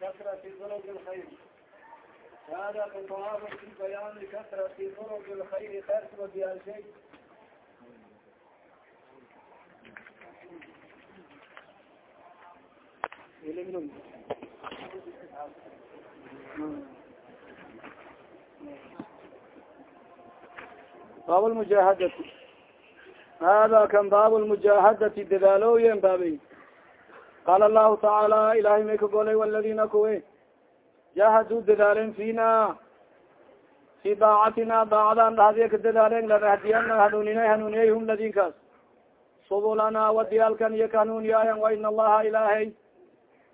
kasrati durg lkayr hada kutaab fi bayaani kasrati durg lkayr kayrka diyaalshay baab lmujaahadati hada kan baab lmujaahadati dadaalooyen baabey qaala lahu tacaala ilahay may ka golay waladina kuwe jahaduu dadaalen fina fi daacatina daacadaan dhahdiya ka dadaalen lanahdiyana hanuuninay hanuuniyay hum ladinkaas subulana wadiyaalkan iyo ka hanuuniyaayan wa in allaha ilaahay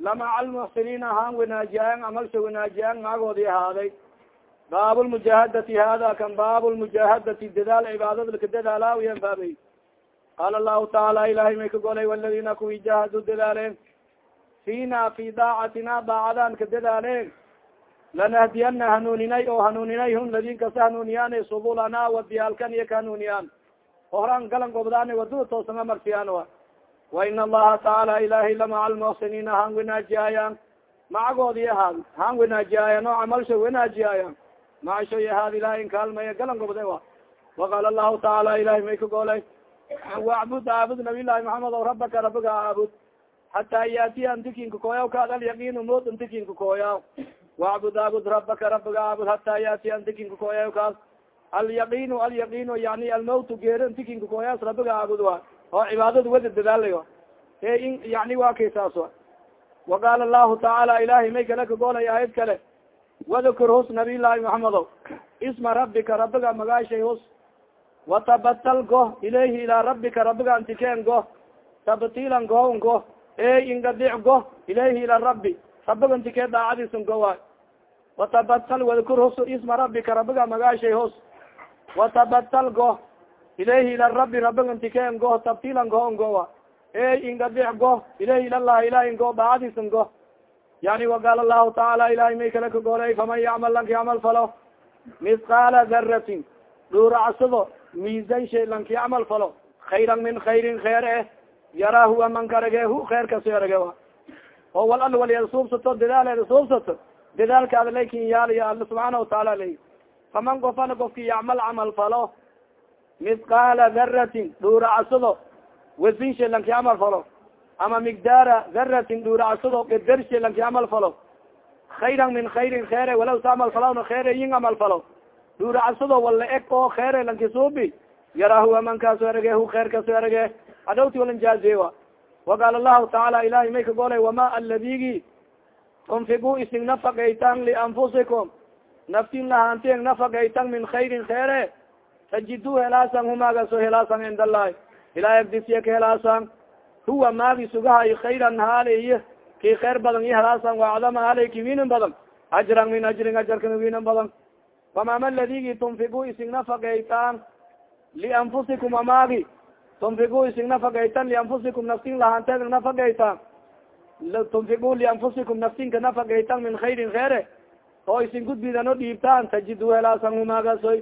lamaca almuxsiniin ahaan wanaajiyayan amalsha wanaajiyan macagoodi ahaaday baab lmujaahadati hada kan baab lmujaahadati dadaal cibaadada laka dadaalaawiyan qaala lahu tacaala ilahay may ka golay waladina kuwi jahaduu dadaaleen fina fi daacatina daacadaan ka dadaaleen lanahdiyana hanuuninay oo hanuuninay hun ladin kasa hanuuniyaan subulana wadiyaalkan iyo ka hanuuniyaan horan galan gobdaani waddada toosanga marsiyaan wa wa in allaha tacaala ilahay lamaca almuxsiniina han wanaajiyayan macagoodi ahaad han wanaajiyayan oo camalsha wanaajiyayan macasho ahaad ilahay inkaalmaya galan gobde wa waqaala lahu tacaala ilahay may ka golay wacbud aabud nabiy llahi maxamed o rabaka rabiga aabud hataa yaatiya antikinka kooyaw kaad alyaqiinu mood antikinka kooyaw wacbud aabud rabaka rabiga aabud hataa yaatiya antikinka kooyaw kaas alyaqiinu alyaqiinu yani almawtu geero antikinka kooyaas rabiga aabud wa oo cibaadada wada dadaalayo e in yani waa kay saas wa waqaala lahu tacaala ilahay may kale ka golay aayad kale wadkur hus nabiy llahi isma rabika rabiga magaashay hus watabatal go ilayhi ilaa rabika rabiga antikeen go tabtilan goon go e ingadic go ilayhi ila rabi rabiga antikee daacadiisan go waay watabatal wadkur hus isma rabika rabiga magaashay hus watabatal go ilayhi ila rabi rabiga antikeen go tabtilan goon go wa e ingadic go ilayhi ilalah ilahin go daacadiisan go yani waqaala lahu tacaala ilahay may kale ka golay faman yacmal lanki camal falo misqaala daratin dhuuracsado miisan shay lanki camal falo. Khayran min khayrin kheer eh yaraa huwa man karage hu kheerkaso arage wa oo wal al waliya suubsato dadaaleeda suubsato dadaalkaada laykin yaaliya alla subxaana wataala lay faman gofana gofki yacmal camal falo misqaala daratin dhuuracsado wasin shay lanki camal falo. Ama migdaara daratin dhuuracsado qadarshe lanki camal falo. Khayran min khayrin kheere walaw sa amal falawna kheere yin amal falo dhuuracsado wala eg oo kheere lanki suubi yaraa huwa man kaaso erage hu kheer kaso erage. Adhowti walanjaazewa waqaala lahu tacaala ilahay may ka golay wama aladigi tunfigu ising nafaqaytan lianfusikum naftin lahaantieng nafaqaytan min khayrin kheere. Tajidu helaasan humagaso helaasan cind allahi. Ilahay agdisiya ka helaasan huwa maagi sugahay khayran haaliy ki khayr badan i helaasan wacdama haaliy ki winan badan ajran min ajrin ajarkan winan badan famama ladigi tunfigu ising nafaqaytan lianfusikum amaagi tunfigu ising nafaqaytan lianfusikum naftin lahaanteed nafaqaytan tunfigu lianfusikum naftinka nafaqaytan min khayrin kheere oo isin gudbidan o dhiibtaan tajidu helaasan humagasoy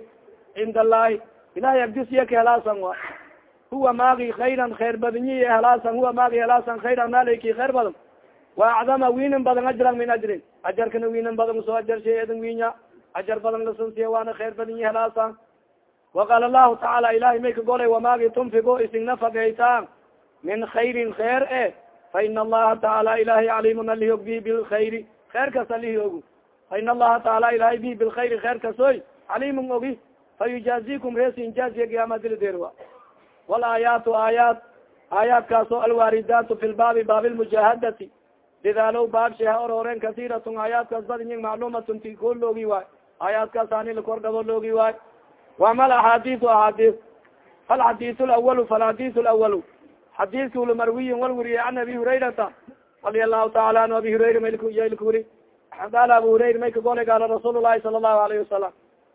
cinda allahi ilahay agdisiya ka helaasan wa huwa maagi khayran khayr badinyi helaasan huwa maagi helaasan khayran maaliki khayr badan wa acdama wiinan badan ajran min ajrin ajarkana wiinan badan soo ajar sheedan winya ajar badan lasansiya waana khayr badinyi helaasan waqaala lahu tacaala ilahay may ka golay wamaagi tunfigo ising nafaqaytaan min khayrin kheer e fa ina allaha tacaala ilahay calimun alihiog bi bilkhayri kheer kas alihiog fa ina allaha tacaala ilahay bi bilkhayri kheer kasoy calimun ogi fa yujaazikum reesin jaaziya giyaamadiliderwa walaayaatu aayaat aayaadkaasoo alwaaridaatu fi lbaabi baabi lmujaahadati dadaalow baabsheha orooren kasiiratun aayaadkaas badinyin macluumatun ti ko loogi waay aayaadkaas ani lakordhabo loogi waay wamal axaadisu axaadis falxadiis lawalu falxadiis lawalu xadiiska ulmarwiyin wal wuriye can abi hurayrata radia allahu taala anhu abi hurayra maylkuri qaala abu hurayra may ka golay gaala rasuul lahi sala allahu alayhi wasalam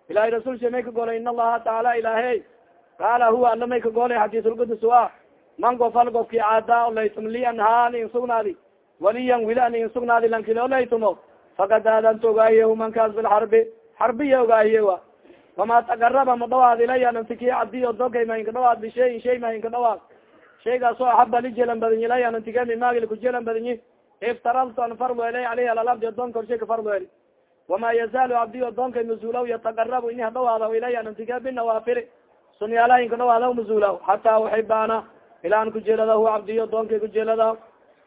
ilahay rasulsha may ka golay in allaha tacaala ilahe qaala huwa ala may ka golay xadiisulqudus a man gofal gofki caada olaytum li an haan in sugnaadi waliyan wili an in sugnaadi lankile olaytumo fakad aadanto ogaahiye mankaas bilxarbi xarbiya ogaahiye wa wama tagaraba ma dhawaad ilaya nantiki cadi o dogay mahinka dhawaad bishayin shay mahinka dhawaad. Shaygaas oo axaba li jelan badinyi ilaya nantige mimaagil ku jelan badinyi iftaraltu an farweeley aleyh alalabdi adoonka korshay ka farweeli wama yazaalu abdi adoonka mazuulaw yataqarabu ini hadhawaadaw ilaya nantika binawaafili sunyaalahin kadhawaadaw mazuulaw hataa uxibaana ilaan kujeelada hu abdiyo adoonkay kujeelada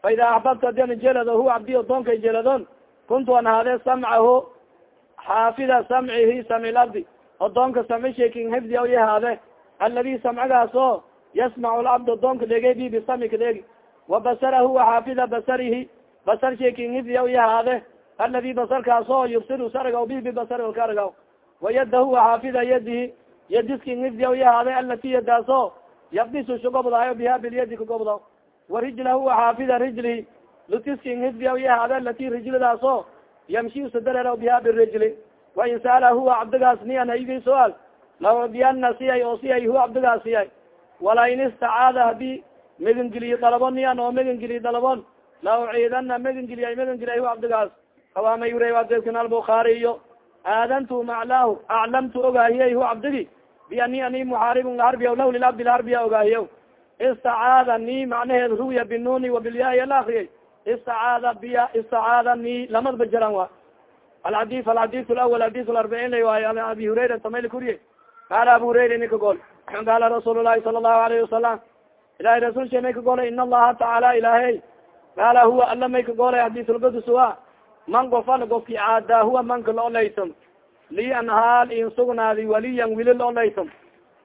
fa ida axbabtu adi an jeelado hu abdiyo adoonkay jeeladon kuntu an haade samcahu xaafida samcihi samci labdi adoonka samcishay kin hifdi aw yahaade aladi samcigaas o yasmacu labd adoonka dhegey bi bisami kadheegi wa basarahu xaafida basarihi basar shay kin hifdi aw yahaade aladi basarkaas o yubsiru sargaw bi bibasar kargaw wayadahu xaafida yadihi yadiskin hifdi aw yahaade alati yadaaso yabdisu shugobdaayo biha bilyadi kagobda warijlahu xaafida rijlihi lutiskin hifdi aw yahaade alati rijlidaaso yamshi usadareraw biha birijli wain saala huwa cabdigaas ni an haybi suaal laudiyana siyay oo siyay huwa cabdigaas siyay. Wala in istacaada haddii megangeliye dalabon ni an oo megangeliye dalabon la uciidana megangeliya megangeliya huwa cabdigaas kawaama yure adedkan albukaariyo aadantu maclaahu aclamtu ogaahiyey hu cabdigi biani ani muxaaribun laharbiya lah lilabdi laharbiya ogaahiyo istacaada ni macnaheed ruya binuni wabilyaai ala akriyay istacaada biya istacaada ni lamadba jaran wa alxadis alxadis lawal xadis larbaciin la waayo an abi hurayra tamayl kuriye qaala abu hurayra nika gol qaala rasuul lahi sala allahu alayhi wasalam ilahay rasul sha may ka golay in allaha tacaala ilahay qaala huwa ala may ka golay xadisulqudus wa man gofal gofki caada huwa manka laolaytom li an haal in sugnaadi waliyan wili laolaytom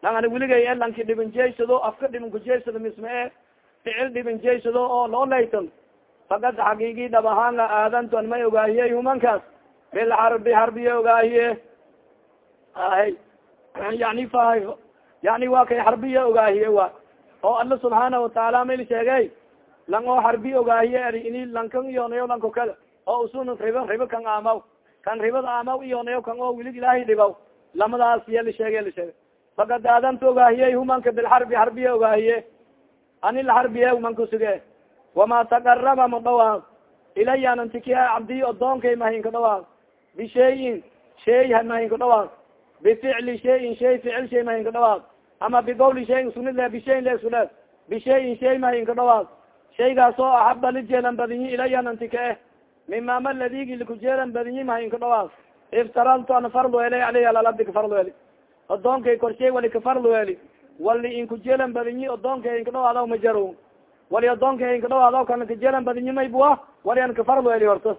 lang ana wiligay e lanki dhibin jeysado afka dhibin kujeysado misma e ficil dhibin jeysado oo laolaytom fakad xaqiigi dhab ahaanga aadantu an may ogaahiyey humankaas bilxarbi harbiye ogaahiye ahay yani fa yani waa kay xarbiya ogaahiye wa oo alla subxaana watacaala mayl sheegay lang oo harbi ogaahiye eri ini lankan iyonayo lanko kada oo usun riba riba kan aamaw kan ribada aamaw iyonayo kan oo wilig ilaahay dhibaw lamadaas iya la sheege la sheegay fakad aadanta ogaahiye humanka bilxarbi harbiye ogaahiye ani laharbiye manku suge wama taqaraba ma dhawaaq ilaya nantikia cabdiy odoonkay mahinka dhawaaq bishayin shay mahinka dhawaaq bificli shayin shay ficil shay mahinka dhawaaq ama bigowli shayin sunid le bishayin le isku le bishayin shay mahinka dhawaaq shaygaas oo axaba lijeelan badinyi ilaya nantika eh mimama ladigi likujeelan badinyi mahinka dhawaaq iftaraltu an farlueli aleyh alalabdi kafarlueli odoonkay korshay wali kafarlueli wali inkujeelan badinyi odoonkay inka dhawaadaw majaro wali adoonka inka dhawaado kana kajeelan badinyi maybua wali an kafarlueli horto.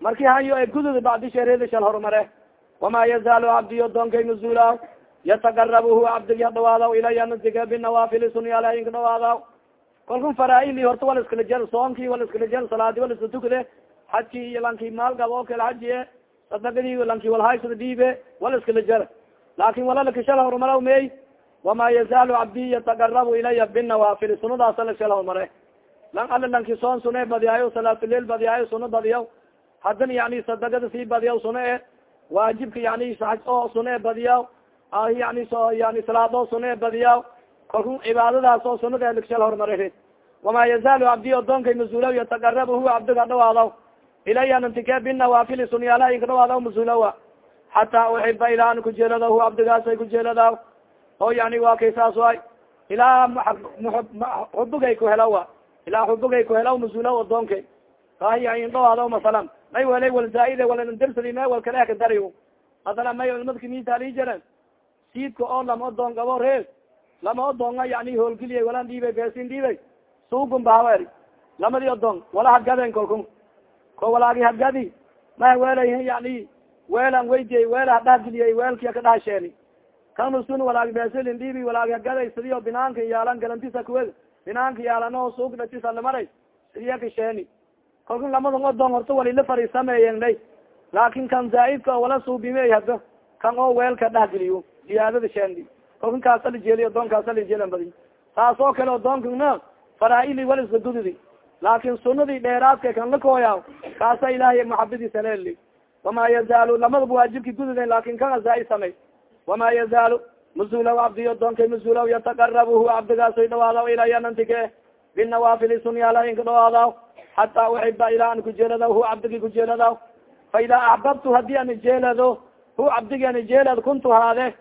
Marki hayo e gudud bacdi shal horumare wama yazaalu cabdi adoonkay mazuula yataqarabuhu cabdigi hadhawaadaw ilaya nadiga binawaafili sunyaala inka dhawaadaw kalkun faraaili horta wala iskala jel soonki wala iskala jel salaadi wala iska tukade xajki iyo lanki maalgab oo kale xajiye sadagadi lanki walhaysada dhiibe wala iskala jel laakin wala lakashal horumara mey wama yazaalu cabdi yataqarabu ilaya binawaafili sunadaasa lakashal horumare lan ala lanki soon sune badiyaayo salaatulel badiyaayo suna badiyaw haddana yani sadagada sii badiyaw suna e waajibka yani o suna e badiyaw yani yani salaado suna e badiyaw kalku cibaadadaas oo sunada lakashal horumare wama yazaalu cabdi adoonkay mazuulaw yataqarabu huwa cabdiga dhawaadaw ilaya nantike binawaafili sunyaalaha inka dhawaadaw mazuulawa xataa uxiba ilaa an kujeelada hu cabdigaasay kujeeladaw oo yani waa kay saas waay. Ilaa xubugay kuhelawa ilaa xubugay kuhelaw mazuulaw adoonkay kahiya indhawaadaw masalan. May welay wal zaaide walandarsadi me wal kale ka dari masalan may culimadka mitali jaren. Siidka oo lama odoon gabo reer. Lama odoonga yani hoolgeliya walan dhiibay beesin dhiibay. Suugun bahawer lamadi odoon wala hagaden kolkun. Ko walaagi hagadi ma welay yani weelan weydiye weela hadhahgeliyay weelkia kadhahasheeni kanusun walaagi beesilin dhiibi walaagi hagaday sidiyo binaanka yaalan galantisa kuwed binaanka yaalan oo suug datisa lamaray sidiya kasheeni kalkun lamadon odoon horta walila fariisameeyen lay laakin kan zaaidka wala suubimey hada kan oo weelka dhahgeliyo ziyaadada sheeni kalkun kaasa lijeeliy odoon kaasa lijeelan badi taas oo kale odoonkana faraaili wal iska gududi. Laakin sunadii dheeraadka kan lakooya kaasa ilaahay maxabadiisa leeli wama yazaalu lamadaba waajibki gududen laakin kan zaaid samey wama yazaalu mazuulaw cabdiy adoonkay mazuulaw yataqarabuhu cabdigaasoy dhawaadaw ilaya nantike binawaafili sunyaala inka dhawaadaw xataa uxiba ilaa an kujeeladaw hu cabdigi kujeeladaw fa idaa axbabtu haddii an jeelado hu cabdigi an jeelad kuntu haade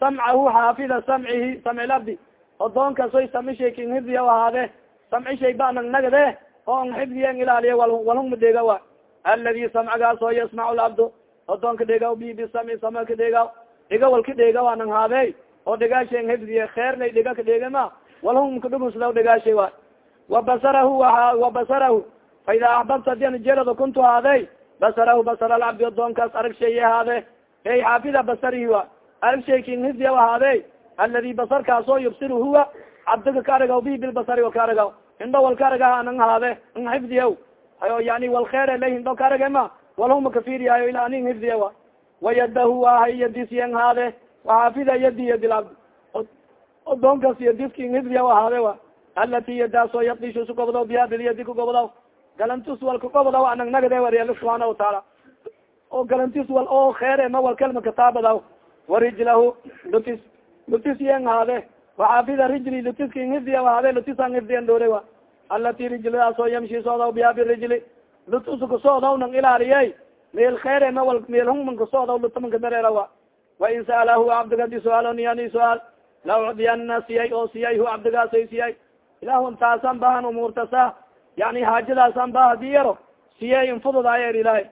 samcahu xaafida samcihi samcilabdi odoonkasoy samishay kinhidiya ahaade samcishay ba nag nagade oo n xifdiya ilaaliya walhung madheega wa aladi samcagaas oo yasmacu labdo odoonka dheegaw bi bisami sama ka dheegaw dhiga wal ka dheega waa nang haade oo dhigaasha n xifdiye kheer lay dhiga ka dheegama walhung kadhugusda dhigaasha wa? Wa basarahu wa basarahu. Fa ida axbabta adi anjerado kuntu haade basarahu basar alcabdi odoonkaas arag sheeye haade ey xaafida basarihi wa? Arag shay hifdiya haade aladi basarkaas oo huwa. Cabdiga ka aragaw bi bilbasari wal ka aragaw. Hindho wal ka aragaha nang haade ng xifdiya yani wal kheer la hindho ka aragema walhuma kafiriyaayo ila aning hifdiya wa wayadahu waahay yadisyen haade waxaafida yadi yadilab odoonkas yadiskin hifdiya haade wa alati yadaasoo yadishu su gobodaw biha bilyadi ku gobodaw galantis wal kugobodaw anag nagade wariyala subxaana wataala oo galantis wal oo kheere ma wal kelma kataabadaw warijlahu lutis lutis yen haade waxaafida rijli lutiskin hifdiya haade lutisan hifdiyan doore wa alati rijladaasoo yamshi soodaw biha birijli ilaaliye meel kheere ma wal meel hung man kasoodaw lutamanka dareerawa wain sa'alahu cabdiga di su'aalo niyani su'aal. La ucdiyana siyay oo siyay hu cabdigaasay siyay. Ilahu taasan baahan umuurtasa yani haajadaasan ba haddii yaro siyay infududaayer ilahay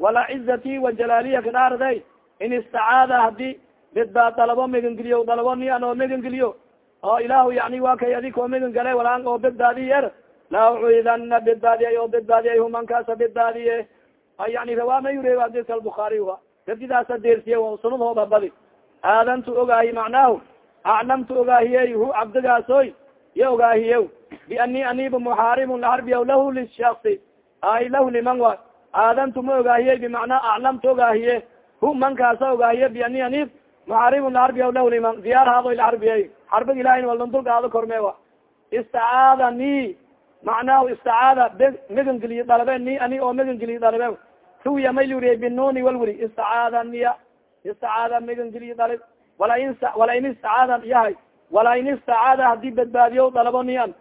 wala cizati wajalaaliya kadhaarday in istacaada haddii bidbaa dalabo megangeliyo dalabo ni an oo megangeliyo oo ilahu yani waa kay adi koo megan gale walaan oo bedbaadi yer la ucidana bedbaadiyay oo bedbaadiyay humankaasa bedbaadiye yani rawaama yure adika albukaari a gadidaasa deersiye sunadhooda badi aadantu ogaahi macnaahu. Aclamtu ogaahiye hu cabdigaasoy. Ya ogaahiye biani aniba muxaarimun laharbiya lahu lishasi ay lahu liman wa. Aadantu ma ogaahiye bimacnaa aclamtu ogaahiye hu mankaasa ogaahiye biani anib muxaarimun laharbiya lahu liman. Diyaar haadoy laharbiye xarbig ilahin waldundulgaado korme wa macnahu istacaada megan geliye dalabe ni ani oo megan geliye dalabe ruya may luriye binuni walwuri istacaada niya istacaada megan geliye dalib wala in wala yahay wala in istacaada haddii badbaadiyo dalabo niyan.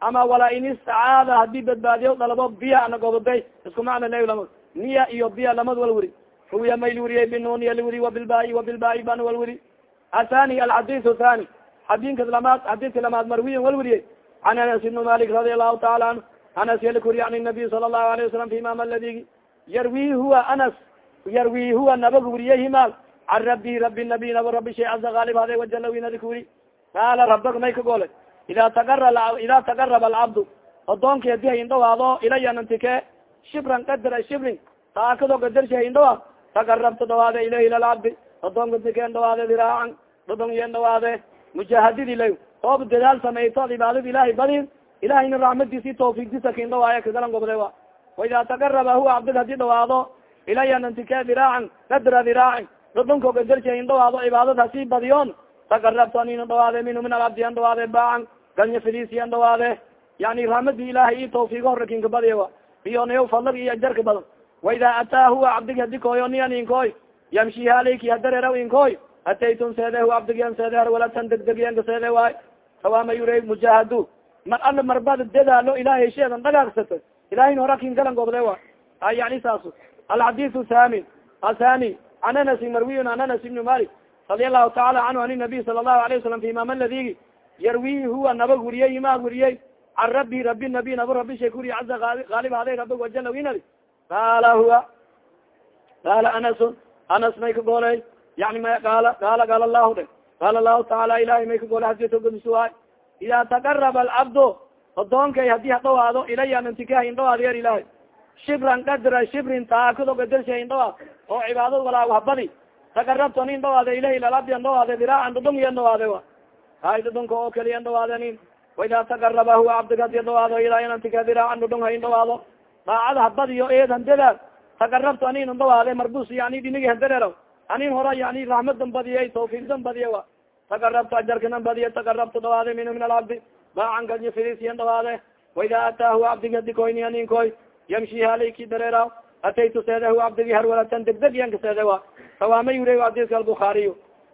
Ama wala in istacaada haddii badbaadiyo dalabo biya ana goboday isku macna lama niya iyo biya lamad walwuri ruya may luriye binuni alwuri wabilbai wabilbai ban walwuri athani alxadis thani xadinka lamaad xadidka lamaad marwiyan walwuriye an anas ibn malik radi allahu taala anhu anas yalkuri an nabiy sala allahu alayه wasalam fi imam aladi yarwi huwa anas yarwi huwa nabag wuriye himaal can rabi rabi nabi naba rabi shay caza gaalib hade wajalawinadi kuri qaala rabag may ka gole ida taara ida tagaraba alcabdu odoonki haddii haindhawaado ilaya nantike shibran qadra shibrin taakado gadarshi haindhawa tagarabta dhawaade ilayhi lalcabdi odoonka tike dhawaade diraacan dhudhong yen dhawaade mujahadidi lay oob dadaal sameyto ad cibaadada ilahay badin ilahayna raxmadiisi tawfiigdisa kindhawaaya kagalan gobde wa waida tagaraba huwa cabdig haddii dhawaado ilaya nantike diraacan qadra diraacin dhudhunko gadarshi haindhawaado cibaadad hasii badiyoon. Tagarabto anina dhawaade minhu min alabdi an dhawaade baacan. Galnya fidisi an dhawaade yani raxmadi ilahay i tawfiigo hore kinka badiya iyonayo fadlag iyo ajarka badan. Waida ataa huwa cabdig hadi koyo niyan inkoy yamshi haleyki hadareeraw inkoy ataytun seede hu cabdigian seede har walatan degdegyanka seede waay sawama yure mujahadu mar alla marbada dadaalo ilahay sheedan dhagaagsato ilahin hora kin galan gobde wa. A yani saasu. Alxadisu thamin athani an anasi marwiyun an anas ibni malik radia allahu taala canhu an nabiy sala allahu alayه wasalam fi imam ladigi yarwi huwa naba guriyey ima guriyey can rabi rabi nabi naba rabi shay guriye caza aalib haday rabig wajala winadi qaala huwa. Qaala anasun anas may ka gooley yani ma qaala qaala qaala lahu de qaala lahu taala ilahay may ka goole haditogudisuwaay ida tagaraba alcabdu odoonkay haddii hadhawaado ilaya nantika indhawaad yer ilahay shibran qadra shibrin taakado gadarsha indhawaad oo cibaadad walaa habadi tagarabto nin dhawaade ilahi lalabdi andhawaade diraacan dhudhung iya dhawaade wa hay dhudhunka oo kaliya dhawaade nin waida tagaraba huwa cabdiga hadi dhawaado ilaa nantika diraacan dhudhung ha indhawaado daacada habadiyo eedan dadaal tagarabto anin andhawaade marbus yani dhinigi hadareero anin hora yani raxmadan badiyay tawfiiqdan badiya wa. Tagarabto ajarkanan badiya tagarabto dhawaade minhu min alcabdi baacan galnya fidisiyan dhawaade waida ataahu cabdigi hadi koyni anin koy yamshi halayki dareera ataytu seede hu cabdigi harwalatan degdeg yanka seede wa sawama yure xadiska albukaariy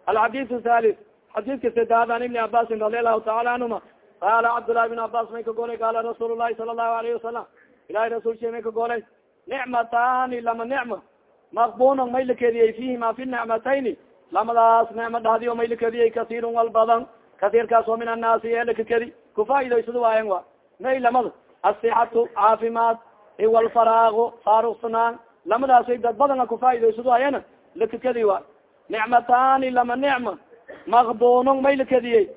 alxadisu halis xadiska sedaad an ibni cabaasin radi allahu taala canhuma qaala cabdullahi bin cabas may ka golay qaala rasuul lahi sala allahu alayhi wasalam ilahi rasul she may ka golay nicmatani lama nicma maqbunan may lakediyey fihima fi nicmatayni lamadaas nicmo dhahdiyo may lakediyey kasiirun wal badan min annaasi eelakakedi kufaa'idaysada waayan wa may lamada asixatu caafimaad iwalfaraago faaruqsanaan lamadaasay dad badana kufaa'idaysado ayana lakakadi waay nicmatani lama nicma makbunun may lakadiyey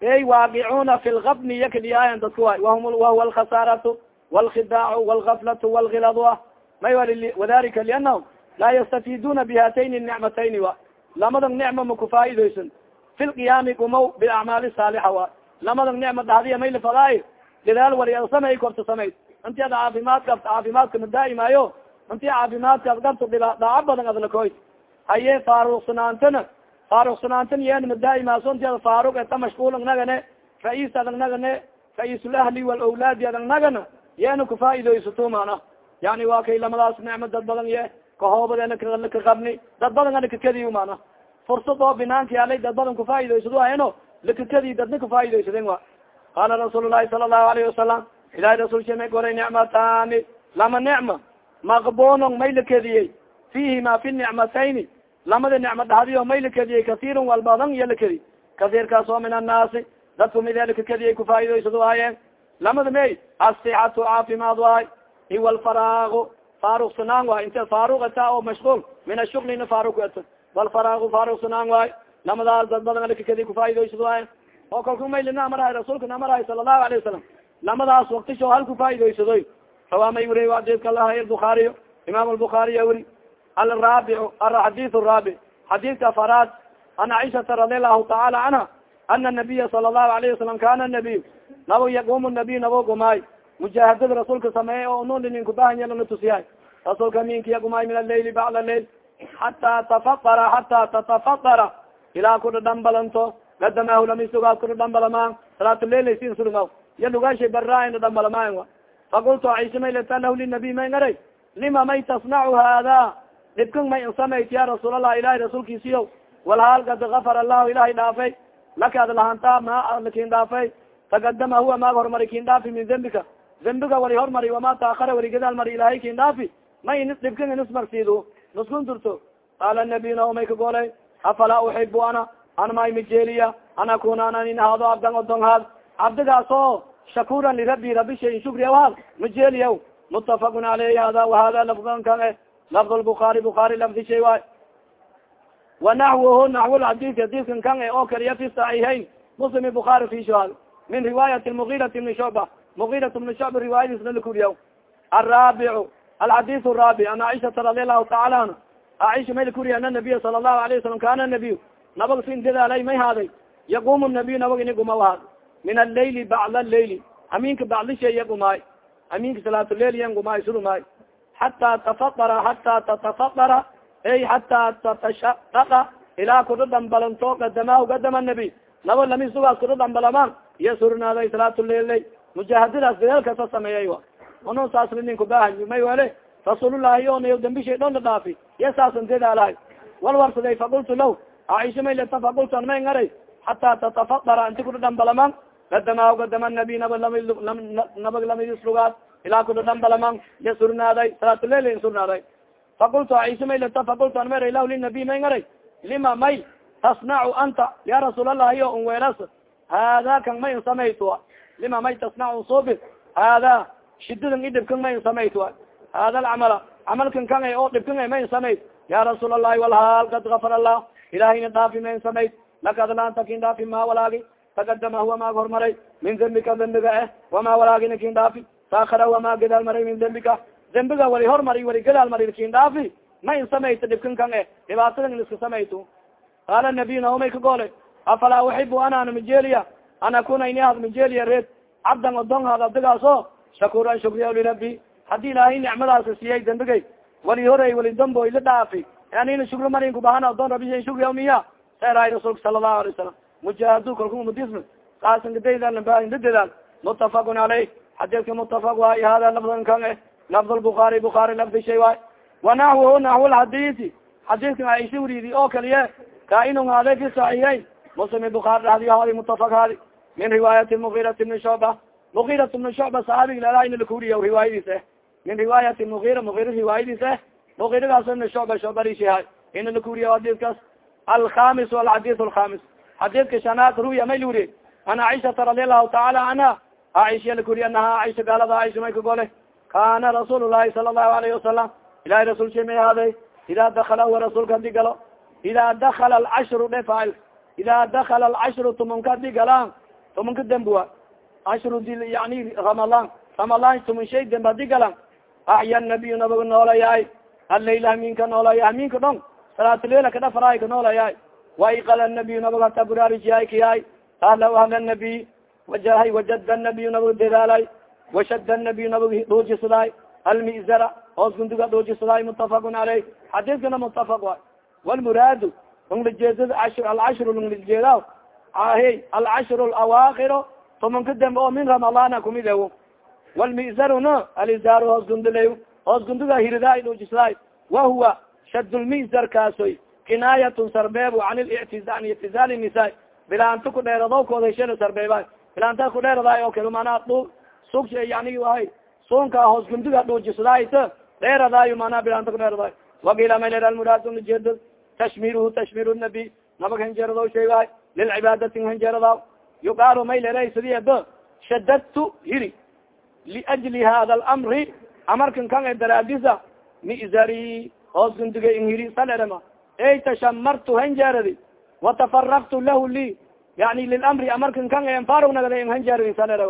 ey waaqicuna fi lgabni yakadiyaayan dadka waay wahuwa alkhasaaratu walkhidaacu walgaflatu walgilad may wadalika lianahum laa yastafiduna bihatayni nicmatayni wa lamadan nicma makufaaidaysan fi lqiyaami gumaw biacmaali saalixa wa lamadan nicma dhahdiya may lafadaay dadaal wari samay korta samayd inti ad caafimaad kabta caafimaadka madaa'imaayo inti caafimaadkaad kabto dhiba dhaaco badan adlakoy haye faaruqsanaantana faaruqsanaantan yen madaa'imaaso inti ad faaruq eta mashkuul ang nagane rais adag nagane raisulahli walawlaadi adag nagana yeena kufaaidaysato mana yani waa kay lamadaas nicmo dad badan ye kahoobadlakaqabni dad badan lakakadiy mana fursad oo binaanka yaalay dad badan kufaa'idaysado ayno lakakadi dadna kufaaidaysaden wa qaala rasuul lahi sala allahu alayhi wasalam ilahi rasulka may goray nicmatani lama nicma maqbunon may lakadiyey fihima fi nicmatayni lamada nicmo dhahdiyo may lakadiyey kasiirun wal badan iyo lakadi kasiirkaas oo min annaasi dadku midee lakakadiyey kufaa'idaysado aayeen lamada may asixatu caafimaad waay iwa alfaraago faarugsanaan waay inte faarugata oo mashgul min ashuglina faarug eta walfaraagu faarugsanaan waay lamadaas dad badan alikakadi kufaa'idaysad waay oo kalku maylina amarahay rasuulka namarahay sala allahu alayh wasalam lamadaas waktisho hal kufaa'iidaysadoy rawaa may wuriy adidka lahay bukaariyo imaam albukaariya wuri alraabicu alxadith raabic xadiidka afaraad an caishata radi allahu tacaala canha ana nabiya sala allahu alayh wasalam kana nabiy nabo yaqumu nabiy nabo gumaay mujaahadada rasuulka sameeye oo nuninin kubahanyalana tusiyahay rasuulka minkiya gumaay min alail bacda lail xataa tafaqara xataa tatafaqara ilaa kuda dhambalanto gadamahu lamisugaas kuda dhambalamaan salaatulailsin surma ya lugaashay baraaina dhambalamaan fakultu aisha may leta lahu linabiy may ngaray lima may tasnacu hada dhibkan may insamayt ya rasuulallah ilahi rasuulkiisiyo walhaal kad gafar allahu ilahay dhaafay laka ad lahanta ma laakiin dhaafay takadama huwa maag hormari kin dhaafi min dembika dembiga wali hormari wama taakara wali gadaal mari ilahay kin dhaafi may inis dhibkan inis marsiido nuskun durto qaala nabiy na may kagolay afalaa uxibu ana? An may mijeliya? An akuna ana nin haado abdan odong haad? Cabdigaas oo shakuran lirabi rabi shayin shukri aw haad mijeliyaw mutafaqun aleyh hada wahada lafdan kan e lafd lbukaari bukaari lafdi shay waay wanaxwuhu naxw lxadis hadiskan kan e oo kaliya fi saxiixayn muslim bukaari fi shuhal min riwaayat mugirat bni shucba mugirat bni shucba riwaayadiisna lakuriya araabicu alxadis raabic an caiشhata radi allahu taala anha aisha may lakuriya ana nabiya sala allahu alayه wasalam kana nabiy nabag sin dadaalay may haaday yaqumu nabiy nabag ini guma haad min allayli bacda allayli aminka bacdisheya gumaay aminka salaatulail yan gumaay surumaay xataa tafaqara xataa tatafaqara ey xataa tatashaqaqa ilaa kuda dhambalanto gadamahu gadama nabi naba lami sugaas kuda dhambalamaan iyo surnaaday salaatulailay mujaahadadaas dadaalkasa sameeyay a ono saasna ninku baahay may wele rasuulullahi onayo dambishay dhon la dhaafi. Iya saasan dadaalahay wal warsaday faqultu law aisha may leta faqultu an may ngaray. Xataa tatafaqara inti kuda dhambalamaan gadamahu gadama nabi naba nabag lamidis lugaas ilaa kuda dhambalamaan iya surnaaday. Salaatulail surnaaday. Faqultu aisha may leta faqultu an mara lah linabi may ngaray. Lima may? Tasnacu anta ya rasuul allahi o un weelas hada kan may insamaytua lima may tasnacu subi hada shidadan i dhibkan may insamaytua hada alcamala camalkan kan ay oo dhibkan ay ma insamayd ya rasuul allahi walhaal kad gafar allah ilahayna dhaafi ma insamayd lakadlaan kin dhaafi ma walaagi takadama huwa maag hormaray min dembika dembiga eh wama walaagina kin dhaafi taakara huwa maa gadaal maray min dembika dembiga wali hormari wali gadaal mari kin dhaafi ma insamayta dhibkan kan eh dhibaatadan iska samayto qaala nabiy naomay ka goole afalaa uxibu anana mijeliya an akuna ini had mijeliya reed cabdan odong had abdigaas o shakuran shukriya lirabi haddii ilaahay nicmadaas siiyay dembigay wali horay wali dambo ila dhaafi anina shukri marin kubahana odon rabi shukriya miya seerahay rasuulka sala allahu alay wasalam mujaahadu kalku mudism kaasangadadadadaal mutafaqun caleyh xadiidka mutafaq waay hada lafdan kan eh lafd lbukaari bukaari lafdi shay waay wanaxwuhu naxw lxadiisi xadiidkan aisha wuridi oo kaliye kaainun haade fi saxiixayn muslim bukaari hadi hadi mutafaq hadi min riwaayati mugirat bni shucba mugirat bni shucba saxaabig lalaina lakuriya riwaayadiis eh min riwaayati mugira mugira riwaayadiis eh mugiradaas ibni shucba shucbarishahay ina lakuriya xadiidkaas alkhamis alxadis alkhamis xadiidka shanaad ruya may luri an caiشhata radi allahu taala canha aisha lakuri anaha aisha gaalada aisha may kagole kana rasuul lahi sala allahu alayhi wasalam ilahi rasul sha may ahaaday ida dakala huwa rasuulka haddii galo ida dakala alcashru dhe fail ida dakala alcashru tumanka haddii galaan tumanka dembua ashru yani ramalan. Ramalan tuman shay demb haddii galan. Axya nabiy nabaga noolayaay allayl haminka noolaya haminka dhong salaatleila kadhafaraay ka noolayaay waikala nabiy nabaga hata buraarijiyaay kayaay ahla ahla nabiy wajahay wajada nabiy nabaga dedaalay washada nabiy nabaga dhuujisadaay almizara hoos gundiga dhuujisadaay mutafaqun caleyh xadiiskana mutafaq waay walmuraadu unglijeedada alcashru unglijeeda ahe alcashru alawaakiro tomanka dambe oo min ramadana kumid ewo walmizaruna alizaaru hoos gundilay hoos gundiga hiridaay dhuujisadaay wahuwa shad lmizar kaasoy kinaayatun sarbeeb an lictian ictizaal nisaa bilaanta ku dheerado koodashana sarbeeba bilaanta ku dheeradaay oo kale manaa dhu sug yani ahay sunka hoos gundiga dhuujisadaayt dheeradaayo manaa bilaanta ku dheeradaay wakila mayler almuraad ujeed tashmiruhu tashmir nabi nabag hanjeerado sheegaay lilcibaadati hanjerada yuqaalo may lera sidi ado shadadtu hiri liajli hada almri amarkan kan daraadisa mizari hoos gundiga in hiri salerema ey tashamartu hanjaradi watafaraktu lahu li yani lilamri amarkan kan anfarog nagada in hanjaradi salera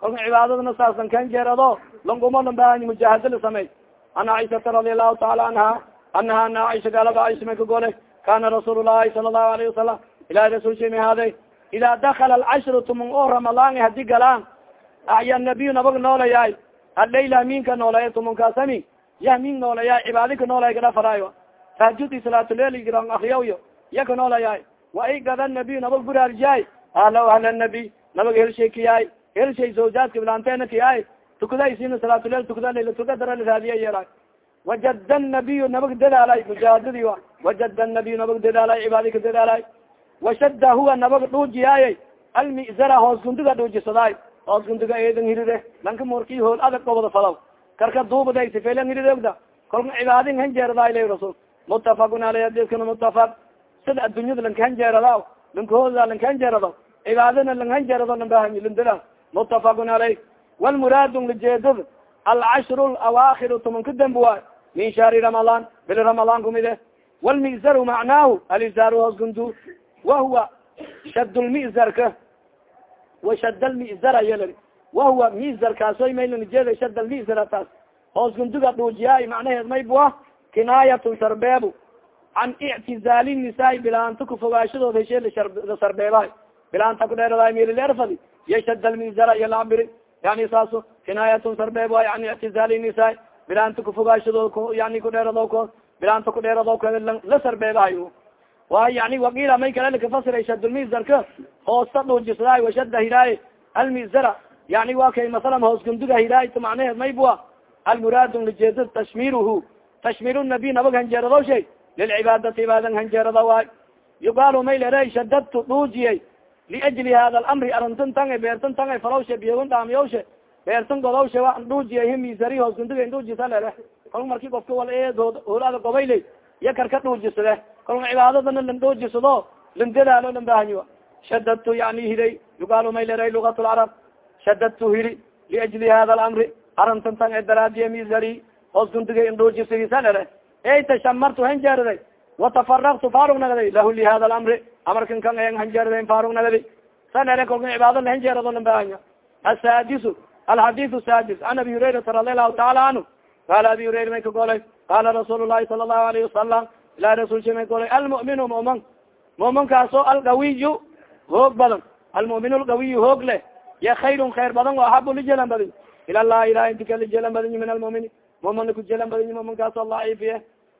kolka cibaadadana saasan kahanjerado languma lambaahan mujahada la samey an aishata radi allahu taala anha anaha ana aisha gaalada aisha may ka gole kana rasuul llahi sala allahu alayhi wasalam ilahi rasul sha may haaday ida dakala alcashru tumun o ramadaani haddii galaan aya nabiy nabag noolayaay alayla minka noolaya tumunkaasami yahmin noolayaay cibaadi ka noolaya kada faraayo tahajudi salaatulel akriyayo iya ka noolayaay wa ay gada nabiy nabag buraarjiyaay ahla ahla nabiy nabag helshay kiyaay helshay zawjaadka bilaanteena kiyaay tukada isina salaatulel tukada laylatulqadara raadiya yeelay wajada nabiy nabag dadaalay mujaahadadi a wajada nabiy nabag dadaalay cibaadi ka dadaalay washada huwa nabag dhuujiyaay almizara hoos gundiga dhuujisadaay hoos gundiga eedan hiride lanka morki hool adag gobada falaw karka duubaday sifelan hiride ogda kolka cibaadin hanjeeradaay lay rasul mutafaqun aley hadiskana mutafaq sida addunyada lanka hanjeerada lankahooda lanka hanjeerado cibaadana lang hanjeerado lambahany lindada mutafaqun aley walmuraadu lijeedad alcashru lawaakiru tumanka dambi waay min shahri ramadan bili ramadan kumide walmizaru macnaahu alizaaru hoos gundu wahuwa shad lmizarka wa shad lmizara yel wahuwa mizar kaasoy maylanijeeda shad lmizara taas hoos gunduga dhuujiyaay macnaheed maybua kinaayatun sarbeebu can ictizaali nisaai bilaanta kufogaashadood heshee la sarbeebaay bilaanta kudheeradaay millerfadi iyo shad lmizara iyo lacbiri yani saaso kinaayatun sarbeeb waay an ictizaali nisaai bilaanta kufogaashadood yani kudheerado ko bilaanta kudheerado ko la sarbeebahayo way yani wakiila may kale lakafasiray shadulmizarka hoosta dhuujisadaay washada hidaay almizara yani wa kay masalan hoos gunduga hidaayta macnaheed maybua almuraadu lijeeda tashmiruhu tashmir nabi nabag hanjeerado shay. Lilcibaadati ibaadan hanjeerada waay. Yuqaalu may lere shadadtu dhuujiyay. Liajli hada alamri arintan tanga beertan tanga falawshe biyagun dhaamiyawshe beertan godawshe wa dhuujiyay himizari hoos gunduga dhuujisa lere kal marki kofka wal holaada gobayle iya karka dhuujisade kalka cibaadadana lan dhuujisado lan dadaalo lan bahanyo shadadtu yani hiray yuqaalu may leray lugat lcarab shadadtu hiri liajli hada alamri. Arintan tan e daraadiye mizari hoos gundiga in dhuujisadiisa lere ey tashamartu hanjeeraday watafaraktu farug nagday lahu li hada alamri. Amarkan kan en hanjeerada farug nagdi sa lere kalka cibaada la hanjeerado lan bahanyo asaadisu alxadiu sadis an abi hurairata radi allahu taala canhu qala abi hurayra may ka golay qala rasuul lahi sala allahu alayhi wasalam ilahi rasulka may golay almu'minu mu'min. Mu'minkaasoo algawiyu hoog badan. Almu'min lgawiyu hoog leh ya khayrun khayr badan o axabu lijelan badin. Ila lah ilahi intika lijelan badinyi min almu'mini mu'min kujelan badinyi mu'minkaaso laifiye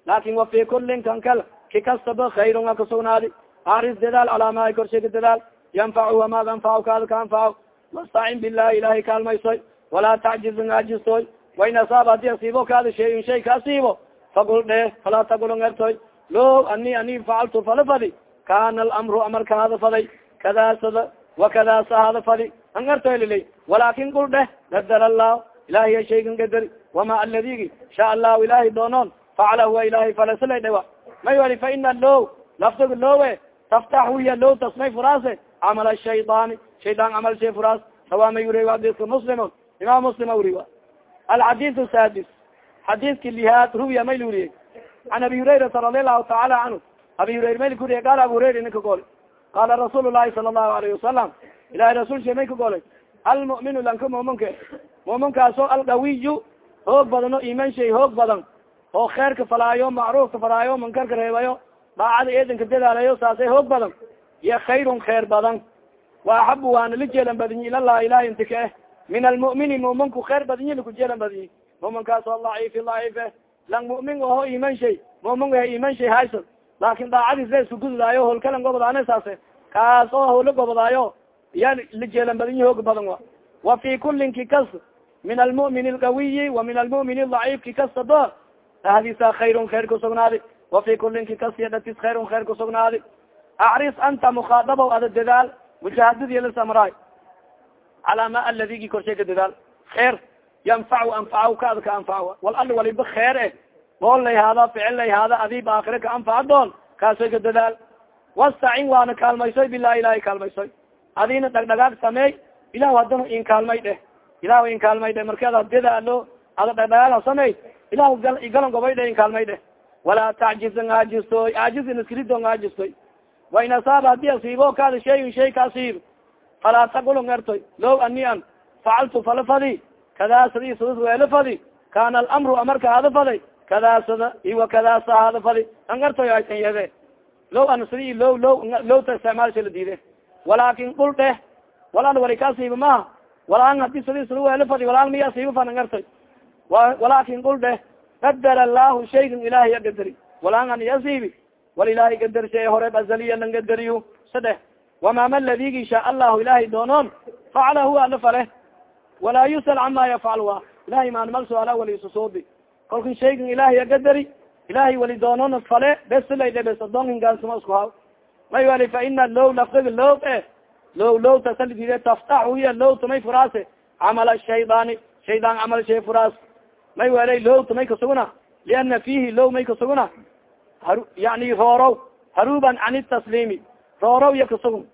laakin wa fi kulin kan kal. Ki kastaba khayrun a kasugnaadi aris dadaal calaamaha korsheeka dadaal yanfacu amaad anfacu kaada ka anfaco wastacin bilahi ilahay kaalmaysoy walaa tacjizin ajistoy wain asaab haddii asiibo kaada shayin shay ka asiibo fagul dheh falaa tagulon ertoy lo ani ani facaltu fala fadi kana alamru amarka hada faday kada sada wakada sa hada fadi an ertoy lilay walaakin gul dheh gadar allah ilahiya shaygan gadari wama aladigi sha allahu ilahi doonoon facala huwa ilahi falasalay dhewa may wali fa ina lo laftig lowe taftax wiya lo tasmay furaase camal shaydaani shaydaan camal shay furaas sawaama uri adidka muslim imam muslim uri alxadis sadis xadiski lihaad ruwiya may luriye an abi hurayrata radi allahu taala canhu abi hurayra may kuriye qaala abu hurayra ninka gole qaala rasuul lahi sala allahu alayhi wasalam ilahi rasul she may ka golay almu'minu lanka muminka muminkaaso alqawiyu hoog badan o iman shay hoog badan oo kheerka falaayo macruufka falaayo munkarka reebayo daacada eedanka dadaalayo saasay hoog badan iyo khayrun kheer badan wa axabu waana la jeelan badinyi ilalah ilahi inti ka eh min almu'mini muminku kheer badinyi lakujeelan badinyi muminkaas oo daciifi daciife lang mu'min oho iman shay mumin waha iman shay haysan laakin daacadiis la isku gududaayo howlkalan gobadaane saase. Kaas oo howla gobodaayo iya la jeelan badinyi hoog badan wa wa fi kulin ki kas min almu'min alqawiyi wa min almu'min daciif ki kasta do ahdisa khayrun khair kusugnaadi wa fi kulin ki kas yadatis khayrun khair kusugnaadi acris anta mukhaadabow ada dadaal mujaahadadii lasamraay calaa ma aladigi korshay ka dadaal. Kheer yanfacu anfacaw ka ad ka anfaca wal ali waliba kheer eh mool lay haada ficil lay haada adiib aakire ka anfaca doon kaasoy ka dadaal wastacin waana kaalmaysoy bilahi ilahay kaalmaysoy adina dhagdhagaag sameey ilah hadana in kaalmay dheh ilah in kaalmay dheh marki ada dadaalo ada dhagdhagaag ha sameey ilah igalan gobay dheh in kaalmay dheh walaa tacjizan aajistoy aajizin iskridon aajistoy wain asaaba haddii asiibo kaada shayun shay ka asiib falaa taqulun ertoy low ani an facaltu fala fadi kadaa sadi sadas weela fadi kana alamru amarka hada faday kadaa sada iwa kadaasa hada fadi an ertoy aytan yede low an sadi low low lowta isticmaalsha la diide walaakin dhul dheh. Walaan wali ka asiiba maha walaan haddii sadi sada weela fadi walaan miya asiiba fan an ertoy walaakin dhul dheh. Qadar allahu shaygan ilahay a gadari walaan an iasiibi wal ilahay gadarshay hore azaliya lan gadariyo sadeh. Wamama ladigi shaa allahu ilahay doonoon? Facala huwa ala fale walaa yusal cama yafcal wa. Ilahay maanmal suaala wali isusuubi kolkan shaygan ilahay agadari ilahay wali doonoon fale besilay bes adoon hingaansuma isku haw. May wali fa ina low lafdiga low e. Low low tasalidide taftaxu hiya low tumay furaase. Camal shaydaani shaydaan camal shay furaas. May welay low tumay kasuguna liana fihi low may kasuguna yani roorow haruban can tasliimi. Roorow iya kasugun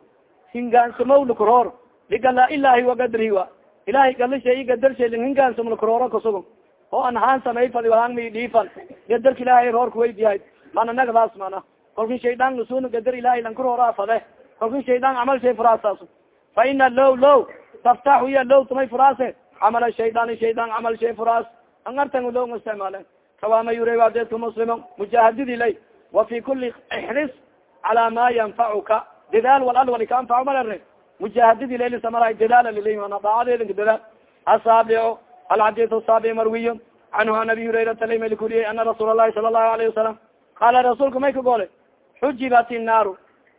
hingaansumow lakaroor ligala ilahi wagadrihi wa ilahay galisha i gadarsha hingaansumo lakarooro kasugun oo an haan samay fadi wahaan mi dhiifan gadarka ilahay roorka weydiyahay mana nagadaas mana. Kolkin shaydaan lusuna gadar ilahay lankaroora fade. Kolkin shaydaan camal shay furaasaas fa ina low low taftaxu iya low tumay furaase camal shaydaan shaydaan camal shay furaas an artan low isticmaale kawama yure wadeedka muslimo mujaahadidi lay wa fi kuli ixris cala ma yanfacuka dadaal wali ka anfaco malare mujaahadidi lalisamara dadaal lilay daacadedinka dadaal asaabico alxadis saabi marwiyo canhu an abi hurayrata lay mali kuriyey ana rasuul alahi sala allahu alayhi wasalam qaala rasuulka may ka gole xujibat innaaru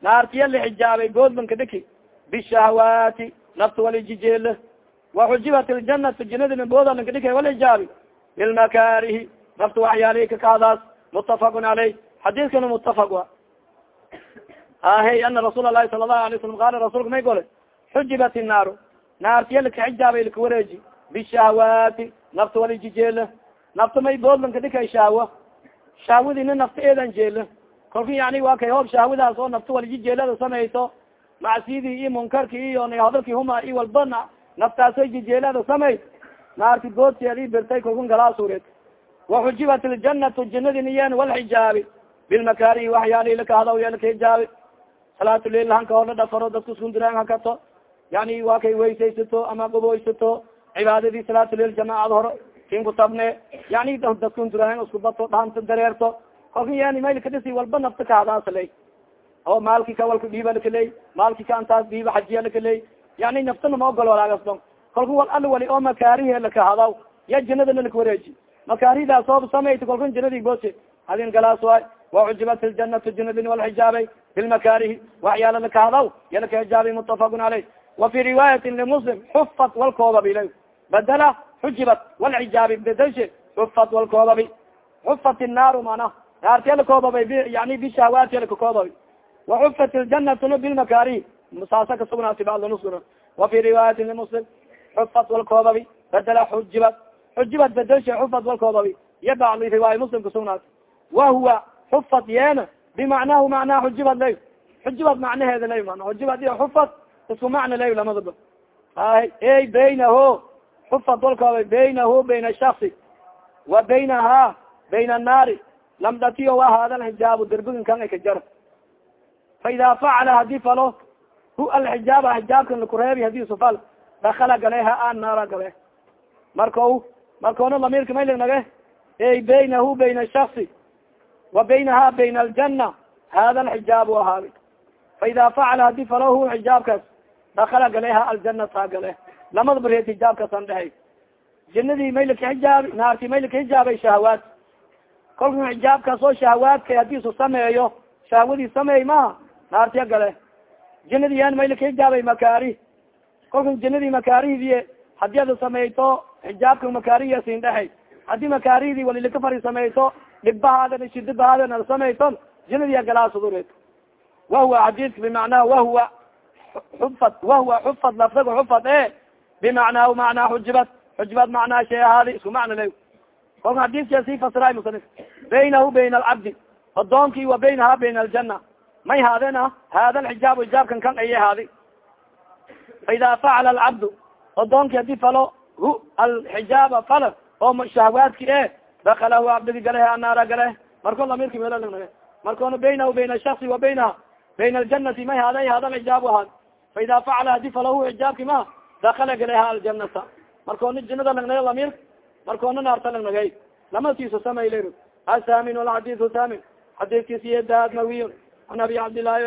naartiya lixijaabay goodbanka dhiki bishahwaati nafta walijijeel waxujibat iljanatu jinadina boodalanka dhika walixijaabi bilmakaarihi nafta waxyaalihi kakahdaas mutafaqun caleyh xadiiskana mutafaq wa ahe ana rasuul alahi sala lahu alay salam qaala rasulka may gole xujibat innaaru naartiya lakaxijaabay lakawareeji bishahwaati nafta walijijeel nafta may boodlanka dhikay shahwa. Shahwadina nafta eedan jeela kolka yani waa kay hoob shahwadaas oo nafta walijijeelada samayso. Macsiyadii iyo munkarki iyo hadalki huma i walba naftaasay jijeelada samay. Naarti goodseedi birtay kolkun galaasureed waxujibat iljanatu janadin iyen walxijaabi bilmakaarihi waxyaali lakahadaw ya lakahijaabi salaatulil hanka hor la dhafaro dadka iskundiraan hakato yani waa kay weysaysato ama goboysato. Cibaadadii salaatulil jamaacad horo kin kutabne yani dadkunduraan isku bato dhaanta dareerto. Kolka yani mayl kadhisi walba nafta kahadaasley oo maalki ka walka dhiiba lakaley maalki ka antaas dhiiba xajiya lakaley yani naftana ma ogol walaagasdon kolka wal al wali oo makaarihi lakahadaw ya janadana lakawareeji makaaridaas oob samayta kolkan janadi boose adin galaas waay. Wacujibat iljanatu janadin walxijaabay bilmakaarihi waxyaala lakahadaw ya lakaxijaabay mutafaqun caleyh wa fi riwaayatin limuslim xufat walkoobabi la badala xujibat walxijaabi bedelshe xufat walkoobabi xufat innaaru mana naartiya lakoobabay yani bishahwaatiya lakakoobabay waxufat iljanatuna bilmakaarihi saasa kasugnaati bacdnusuna wa fi riwaayatin limuslim xufat walkoobabi badala xujibat xujibat bedelshe xufat walkoobabi iyo bacdi riwaaya muslim kasugnaati wahuwa xufat yeena bimacnahu macnaa xujibat lay xujibat macnaheeda lay mana xujibat iyo xufat isku macna lay lamadaba ey baynaho xufad walkooba baynahu bayna shaksi wa baynaha bayna annaari lamdatiyo ahaada alxijaabu derbigin kan ay ka jar fa idaa facala haddii falo hu alxijaaba xijaabkan lakureebi haddii su fal dakala gale ha an naara gale marko markoona lamirka maylig nage ey baynahu bayna shaksi wa baynaha bayna aljana hada alxijaabu ahaadi fa idaa facala haddii falo hu xijaabkaas dakala galeha aljanata gale lamada bareed xijaabkasan dhehay janadii maylaka xijaabi naarti maylaka xijaabay shahawaad kolka xijaabkaas oo shahawaadka haddii su sameeyo shahwadii sameey maha naartiya gale janadii yan maylaka xijaabay makaari kolka janadii makaarihdi haddii ada sameyto xijaabka makaarihiya sin dhexay haddii makaarihdi walilaka fari sameyto dhibbahaada shidibahaada ada sameyto janadiya galaasudureed wahuwa xadiidka bimacnaa wahuwa xufad wahuwa xufad lafdaga xufad e bimacnaa macnaa xujibad xujibad macnaa shay ahaadi isku macna le kolka xadiidka sii fasiray musanif baynahu bayna alcabdi adoonki wa baynaha bayna aljana may haadena hada alxijaab xijaabkan kan ayay haadi fa ida facala alcabdu adoonki haddii falo hu alxijaaba fala oo shahwaadki e dakalahu cabdigi gale anaara gale marko lamirki meel markoona baynahu bayna shaksi wa baynaha bayna aljanati may haada hada alxijaab ahaad faida facala hadi falahu xijaabki ma dakala galeha aljanata markoona jinada lagnay lamir markoona naarta lagnagay lamatiisa samayl asamin alxadiu samin xadiiskiisiy daad mawiy an abi cabdilahi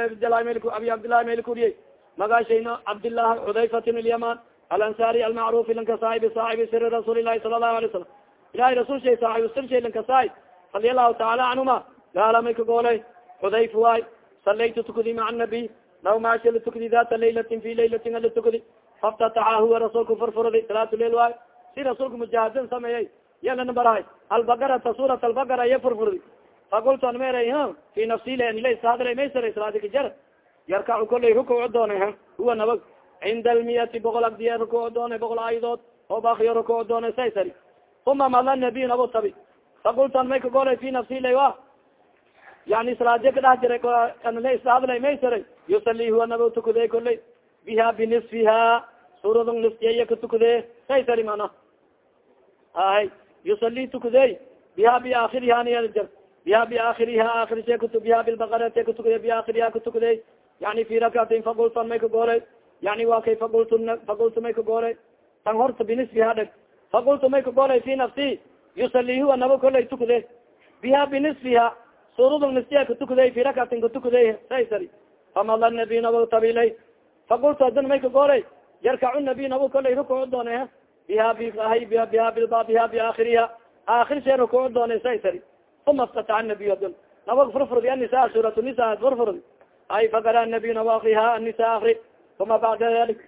abi cabdillahi mayl kuriyey magaashayna cabdilah xudayfatin ilyaman alansari almacruf lanka saaib saaxibi siri rasuuli lahi sala lahu alay salam ilahay rasul shay saaxib sir shay lanka saaib radia allahu taala canhuma gaala may ka goolay? Xudayf waay. Salaytu tukudi maca nabiy naw maasha latukdi data laylatin fi laylatin alatukdi faftataxa huwa rasuulka furfurdi salaatu leil waayo si rasuulka mujaahadin sameeyey yalana barahay albagarata suurat albagara iya furfurdi fakultu an mer fi nafsi lnilashadra maysara salaadi kajar yarkacu kolay rukuuc doona huwa nabag cinda almiyati boqol agdiya rukuuc doona boqol aayadood oo bakiyo rukuuc doona saysari uma mala nabiy nabo tabi fakultu an may kagolay fi nafsi la wa yani salaadiya kadhax jiray ishadla maysara yusali huwa nabo tukude kolay biha binisfiha suurad nisfiyaya katukudee saysari mana ahay yusali tukudey biha biakhirihaniyar biha biakhiriha akhirse kutu biha bilbakarate katukudey biakhiriha katukudey yani fi rakatin fakultan may kagoolay yani wa kay fakultu fakultu may kagoolay tan horta binisfiha dheg fakultu may kagoolay fi nafsi yusali huwa nabo kolay tukude biha binisfiha suurad nisfiya katukudey fi rakatin katukudey saysari famala nabi nabo tabilay fakultu adin may kagoolay yarkacu nabi nabo kolay rukuuc doone biha biha biha bilba biha biakhiriha aakir shee rukuuc doone saysari uma iftataxa nabiy adin nabag furfurdi anisa suurat nisa furfurdi ay fakara nabiy nabo akriha anisa akri uma bacda dalik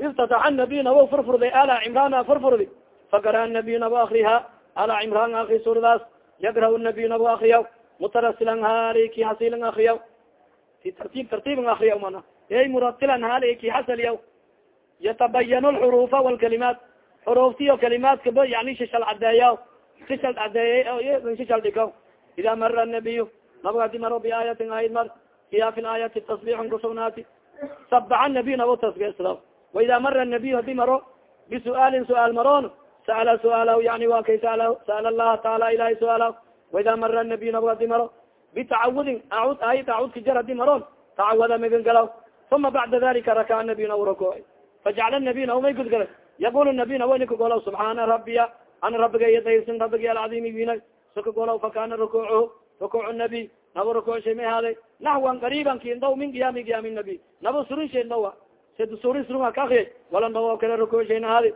iftataxa nabiy nabo furfurday ala cimrana furfurdi fakara nabiy nabo akriha ala cimran akri suuradaas yagrahu nabiy nabo akriya mutarasilan hali ki hasilan akriya fi tartib tartiibn akriya mana ey muratilan hali ki hasaliya yatabayan lxurufa walkalimaat xuruftiyo kalimaadkaba yani shishal cadeeya shishal cadeeyey shishal dhiko ida mara nabiy nabag adi maro biaayatin aayad mar fiya fi laayati tasbixun kusugnaati sabaxa nabiy nabo tasbixsada waida mara nabiy haddii maro bisuaalin suaal maroon sa'ala suaala yani wa kay sal sa'ala allaha taala ilahi suaala waida mara nabiy nabag adi maro bitacawudin aud aayad acudka jar haddii maroon tacawada magan galaw uma bacda dalika rakaca nabiy naw rakuuc fajacala nabiy naw may gudgala yaqul nabiy naw nika golaw subxaana rabiya ana rabiga iyo daysin rabigi alcadimi wina suka golaw fakana rukuuchu rukuuc nabiy nabo rukuuc shay may haaday naxwan qariiban kindaw min qiyaami qiyaami nabiy nabo surin shay dawa surunga ka akriya wala nabo kale rukuuc shayna haadi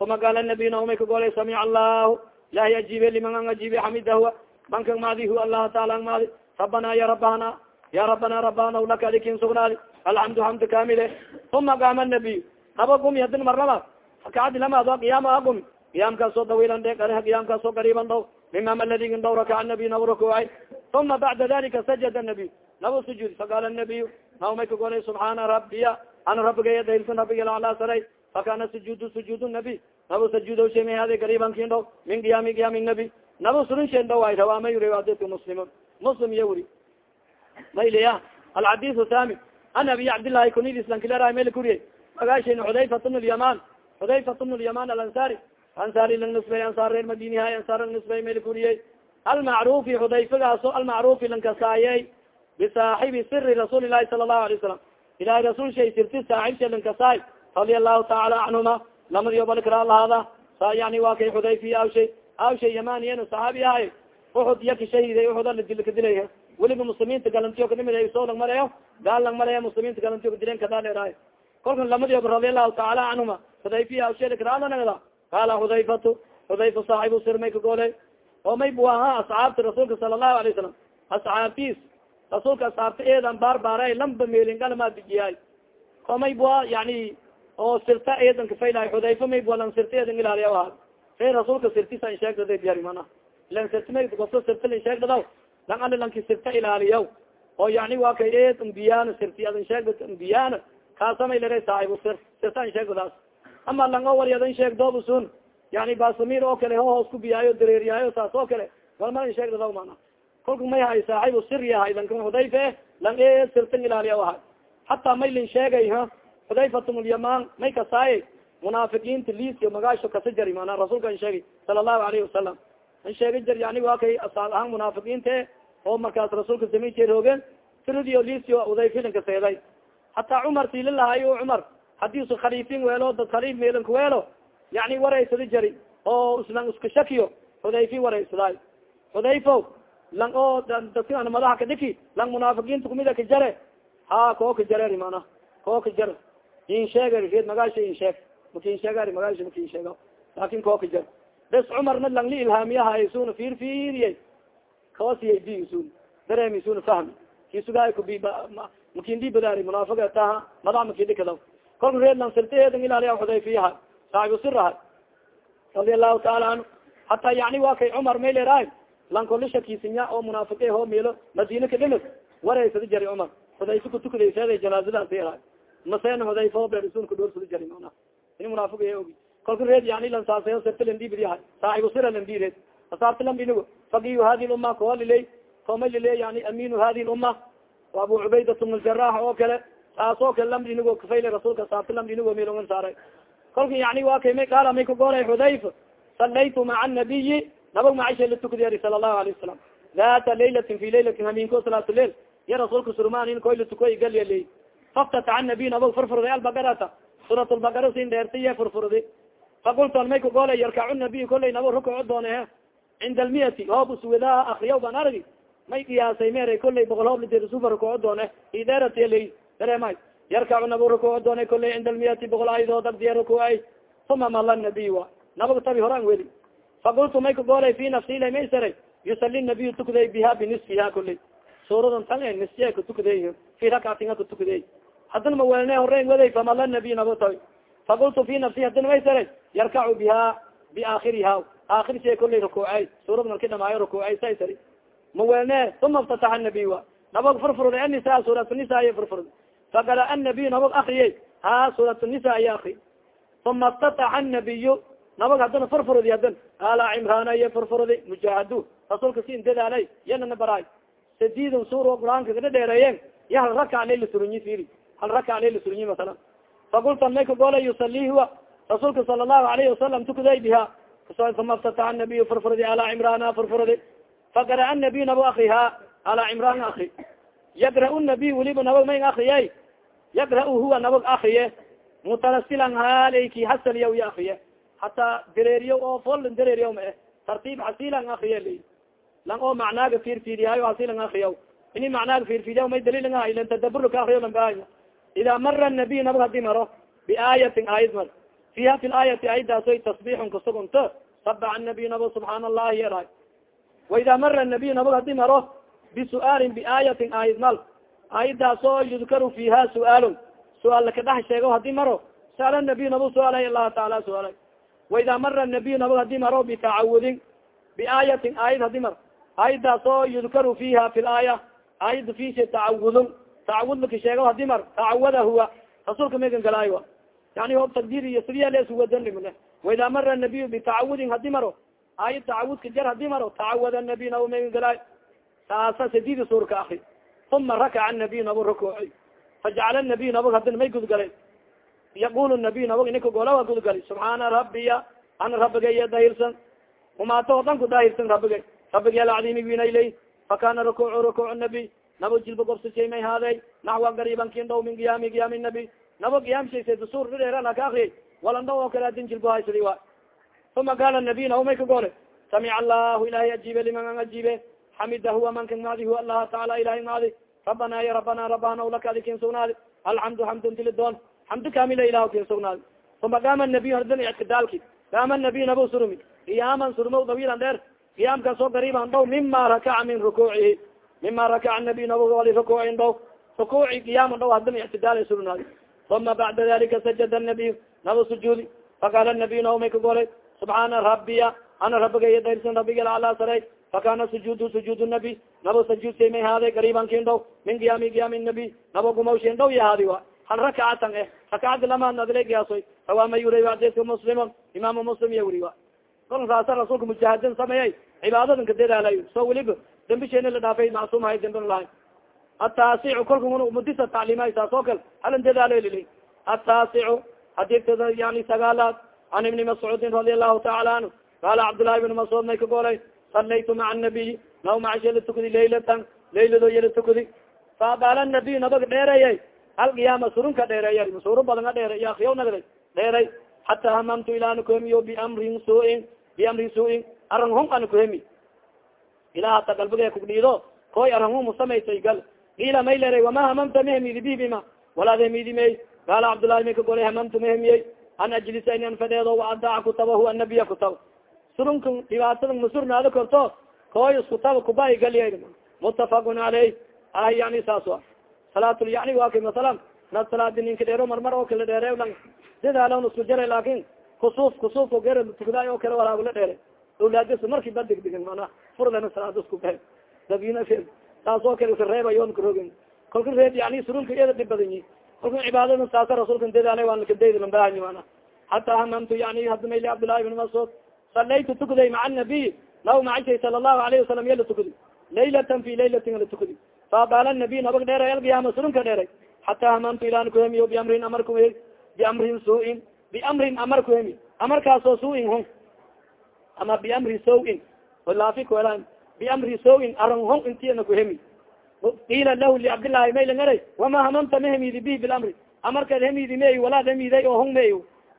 uma qaala nabiy naw may ka golay samic allahu ilahi ajiibe liman an ajiibe xamidahu mankan maadi hu allah taala ang maadi rabana ya rabana ya rabana rabana laka adikin sugnaadi alxamdu xamdu kamile. Uma qaama nabiy naba gumi hadin marnaba kacadi lamaado qiyaam a gumi qiyaamkaasoo dawilan dhe qiyaamkaasoo qariiban daw. Mimam aladigi daw rakaca nabiy naw rakuucay uma bacda dalika sajada nabiy naba sujuud faqaala nabiy naw may ka golay subxaana rabiya ana rabigaya daylsan rabiga laclaa saray fakana sujuud sujuud sujuudo shay may hada qariiban kin daw min qiyaami qiyaami nabiy naba surin shen daw ay rawaama yuri adidka muslim muslim iya wuri mayliya alxadisu thami an abi cabdillahi kunidis lankilera mel kuriye. Magaashin xudayfat bn lyaman xudayfat bn lyaman alansari. Ansari lang nisbay ansaar reer madinihay ansaar lang nisbay mel kuriyey almacrufi xudayfagaaso almacrufi lankasaayey bisaaxibi siri rasuuli lahi sala lahu alay wasalam ilahay rasuul shay sirti saaxibsha lankasaay radia allahu taala canhuma lamadiyo balkra lahaada sa yani waa kay xudayfiya awshay awshay yamaniyen saxaabi ahay uxud yaka shahiday uxud alakadilay weliba muslimiinta galantiyo kadimid soo lang maleyo gaal lang maleya muslimiinta galantiyo kadilen kadaleerahay kolkan lamadiyo radia allahu taala canhuma xudayfiya awshakraalanagda qaala xudayfatu xudayfa saaxibu sir may kagooley oo may bu ahaa asxaabta rasuulka sala allahu alay salam asxaabtiis rasuulka asxaabta eedan baarbaara lamba meelingalamaa dijiyaay oo may bua yani oo sirta eedan kafaylahay xudayfa may bua lang sirta eedan ilaaliya aha e rasuulka sirtisa in sheegdada diyari mana. Ilan sirtma gofta sirta sheegdadaw lang ali lanki sirta ilaaliyaw oo yani waa kay eed mbiyaan sirti adin sheegda mbiyaan kaasamay lera saaxibu sir sirta in sheegdadaas ama lang o waryadan sheegdoobusun yani basamir oo kale ho hoos ku biyaayo dareeriyaayo saas oo kale. Walma in sheegdadaw mana kolka may hay saaxibu siri ahay lankan xudayfe lang sirtan ilaaliya ahay hataa may lin sheegay ha xudayfatumulyaman may kasaaye munaafiqiinta liisyo magaasho kasa jari mana rasuulka in sheegay sala allahu alayhi wasalam in sheega jar yani waa kay asaal ahaan munaafiqiinte oo markaas rasuulka sami jeer hoogeen siridio liisyo udayfilin kaseeday hataa cumar sililahaayo cumar hadiisu khaliifin weelo dad khaliif meelanka weelo yani waraysada jari oo islan iska shakiyo xudayfi waraysadaay. Xudayfo lang oo madaxa kadhiki lang munaafiqiinta kumida ka jare ha koo ka jareeri mana? Koo ka jar in sheega reed magaasha in sheeg makin sheegari magaasha makin sheega laakin koo ka jar bes cumarna lang li ilhaamiyahay suna fiir fiiriyay koosiyay di sun. Dareemi suna fahmi kisugaay kubi makin di badaari munaafiga taha madax makin dhikadaw kolka reed lang sirtaheedan ilaaliya xudayfiyaha saaxibu siraha radia allahu taala anhu. Hataa yani waa kay cumar may leerahay lankolishakisinya oo munaafiqe hoo meelo madina kadhimid waraysada jari cumar xudayfa kutukaday seeday janaazadaas ha masena xudayfa o beersunka dhoorsada jari mana in munaafiq ogi kolka reed yani lansaasayo sirta landibidyahay saaxibu sira landireed lambinigo fagiyu hadi lumma koa liley koma lile yani aminu hadi lumma. Abu cubaydat bn ljarax oo kale saas oo kale lambinigo kafayle rasuulka asaabta lambinigo meelongan saaray. Kolka yani waa kay may qaala may kagoolay xudayfa salaytu maca anabiyi nabag macisha la tukadi ari sala allahu alayه wasalam data laylatin fi laylatin haminko salaatulail ya rasuulka surmanin koy la tukoy galyaley faftataca nabiy nabag furfurday albagarata suurat lbagara sin dheertaiye furfurdi. Fakultu an may kagoolay yarkacu nabiy kolay naba rukuco doone he cinda almiyati hoob uswadaha akriyaw baan argi may qiyaasay mere kolay boqol hoob lidersufa rukuco doone. Ideeratiyaley dareemay yarkacu naba rukuco doone kolay cinda almiyati boqol aydood agdiya rukucay. Uma mala nabiy wa. Tabi horaan weli fakultu may kagoolay fi nafsila may saray yusali nabiy tukaday biha binisfiha kuley suuradan tan nisfiya katukaday fi rakatinga katukaday hadana ma welne horeyn waday famala nabiy naba tabi fakultu fi nafsi hadana may saray yarkacu biha biaakhiriha aakhir shay kuley rukucay suurad marki dhamaayo rukucay say sari ma welne uma iftataxa nabiy wa nabag furfurda anisa suuratnisa ay furfurda faqara anabiy nabag akriye ha suuratnisa ay akri uma iftataxa nabiyu nabag hadana furfurdi hadan ala cimraan iya furfurdi mujaahadu rasuulka si indadaalay yanana baraay. Sadiidun suur qur'aanka kada dheereeyeen ya hal rakac lay lasurunyi firi hal rakac lay lasurunyi masalan. Fakulta may kagola yusali huwa? Rasuulka sala allahu alayhi wasalam tukaday biha uma iftataxa nabiy furfurdi ala cimraana furfurdi faqara nabiy nabo akriha ala cimraan akri yaqra nabiy weliba nabag may akriyay yaqra huwa nabag akriye mutarasilan haleyki hasaliya ya akriye hataa dareeriyo oo folan dareeriya ma eh. Tartiib hasilan akriya l lang oo macnaaga firfidiyaayo hasilan akriya ini macnaaga firfidiya may daliil nga ilan tadabur ka akriyo lanbaaya ida mara nabiy nabag haddii maro biaayatin aayad mar. Fiha fi laayati aayadaasoy tasbixun kasugunto sabaca nabiy nabo subxaan allahi yaraay wa ida mara nabiy nabag haddii maro bisuaalin biaayatin aayad mal. Aayadaasoo yudkaru fiha suaalun. Su'aal laka dhex sheego haddii maro saala nabiy nabo su'aalay allah taala su'aalay waida mara nabiy nabag haddii maro bitacawudin biaayatin aayad haddii maro aayadaas oo yudkaru fiha fi laaya aayada fisha tacawudun tacawud laka sheego haddii mar tacawada huwa rasuulka megan galaayo yani o tagdir iyo sidiya lesuwadanimle waida mara nabiy bitacawudin haddii maro aayad tacawudka jar haddii maro tacawada nabiy nabo megan galaayo saasa sadidi suurka akri uma rakaca nabiy nabo rukuucay fajacala nabiy nabag hadina may gudgalay yaqul nabiy nabag inika gola waa gudgali subxaana rabiya ana rabigay dahirsan umaato oo dhan ku dahirsan rabigay rabigay alcadimi winayla fakana rukuucu rukuuc nabiy nabo jilba gorsashay may haadey naxwa gariiban kin dhow min giyaami giyaami nabi nabo giyaamshaysa dasuur dhidheeran haka akriyay walan dhow oo kale adin jilbo haysadi wa uma qaala nabiy naho may ka gole samica allahu ilahay ajiibe liman an ajiibe xamida huwa mankan macdi huwa allaha taala ilahay macdi rabana ya rabana rabana laka adi kin sugnaadi alxamdu xamdun tilidoon xamdu kamila ilah kin sugnaadi uma qaama nabiy hordin ictidaalki qaama nabiy nabo surumi qiyaaman surmo dawiilan dheer qiyaamkaasoo gariiban dhow mima rakaca min rukuucihi mima rakaca nabiy nabo ali rukuucin dhow rukuuci qiyaaman dhow hadin ictidaal surnaadi uma bacda dalika sajada nabiy nabo sujuudi faqaala nabiy nabo may ka golay subxaana rabiya ana rabigay dayrsan rabigel alaa saray fakana sujuud sujuud nabi. Nabo sajuudsay may haaday gariiban kin dhow min qiyaami qiyaami nabi. Nabo gumawshin dhow yahaadi wa hal rakacatan eh rakacadi lamaad nadila giyaasoy rawaama yuriy adeyska muslimon imaamu muslim iya wuri wa kol saasa rasuulka mujaahadin sameeyay cibaadadan ka dadaalayo so weliba dambisheena la dhaafay macsuumahay dambin lahayn ataasicu kolka mudisa tacliimay saas oo kale halan dadaalo lili ataasicu hadiktada yani sagaalaad an ibni mascuudin radi allahu taala anhu qaala cabdullahi ibn mascuud may ka golay salaytu maca nabiy naw macashe la tukudi laylatan laylado yala tukudi faabaala nabiy nabag dheereeyay alqiyaama surunka dheereeya suru badan a dheere yakiyaw nagday dheeray. Xataa hamamtu ilaa nakuhemiyo biamrin suin biamrin suin. Arang hung ana kuhemi ilaa hata galbiga kugdhiido koy arang hung musamaysay gal. Ila may leray wama hamamta mehemidi bibima walaad hemidi mey qaala cabdullahi may golay hamamtu mahemiyey an ajlisa in an fadheedo waadaca kutabahu annabiya kutaba surunka dhibaatada masurnaado korto koy iskutaba kubai galiya mutafaqun caleyh ah yani saas wa salaatul yani wa kay masalan nad salaadi ninka dheero marmar oo kala dheere lang sidaalon isku jara laakin kusuuf kusuufka ger tukdaay oo kale walaagula dheere awlaadis markii ba degdegan mana. Furlana salaad isku be dabina taas oo kale kareebayon karogin kolka reeb yani surunka iyada dhib badan yi kolka cibaadada saasa rasuulka dadaala waan lakadayd lambahanyi mana. Hataa hamamtu yani hadmayli cabdullahi ibn mascuud salaytu tukday maca nabiy naw macashay sala allahu alayhi wasalam ya la tukadi laylatan fi laylatin la tukadi faabaala nabiy nabag dheeray alqiyaama surunka dheeray hataa hamamtu ilaan kuhemiyo biamrin amar ku biamrin suin biamrin amar kuhemi amarkaasoo suin hon ama biamri sawin laafi kuela biamri sawin arang hon intiana kuhemi qiila lahu liabdillahi maylangara wama hamamta mahemidi bi bilamri amarkaad hemidi mey walaad hemiday oo hon mey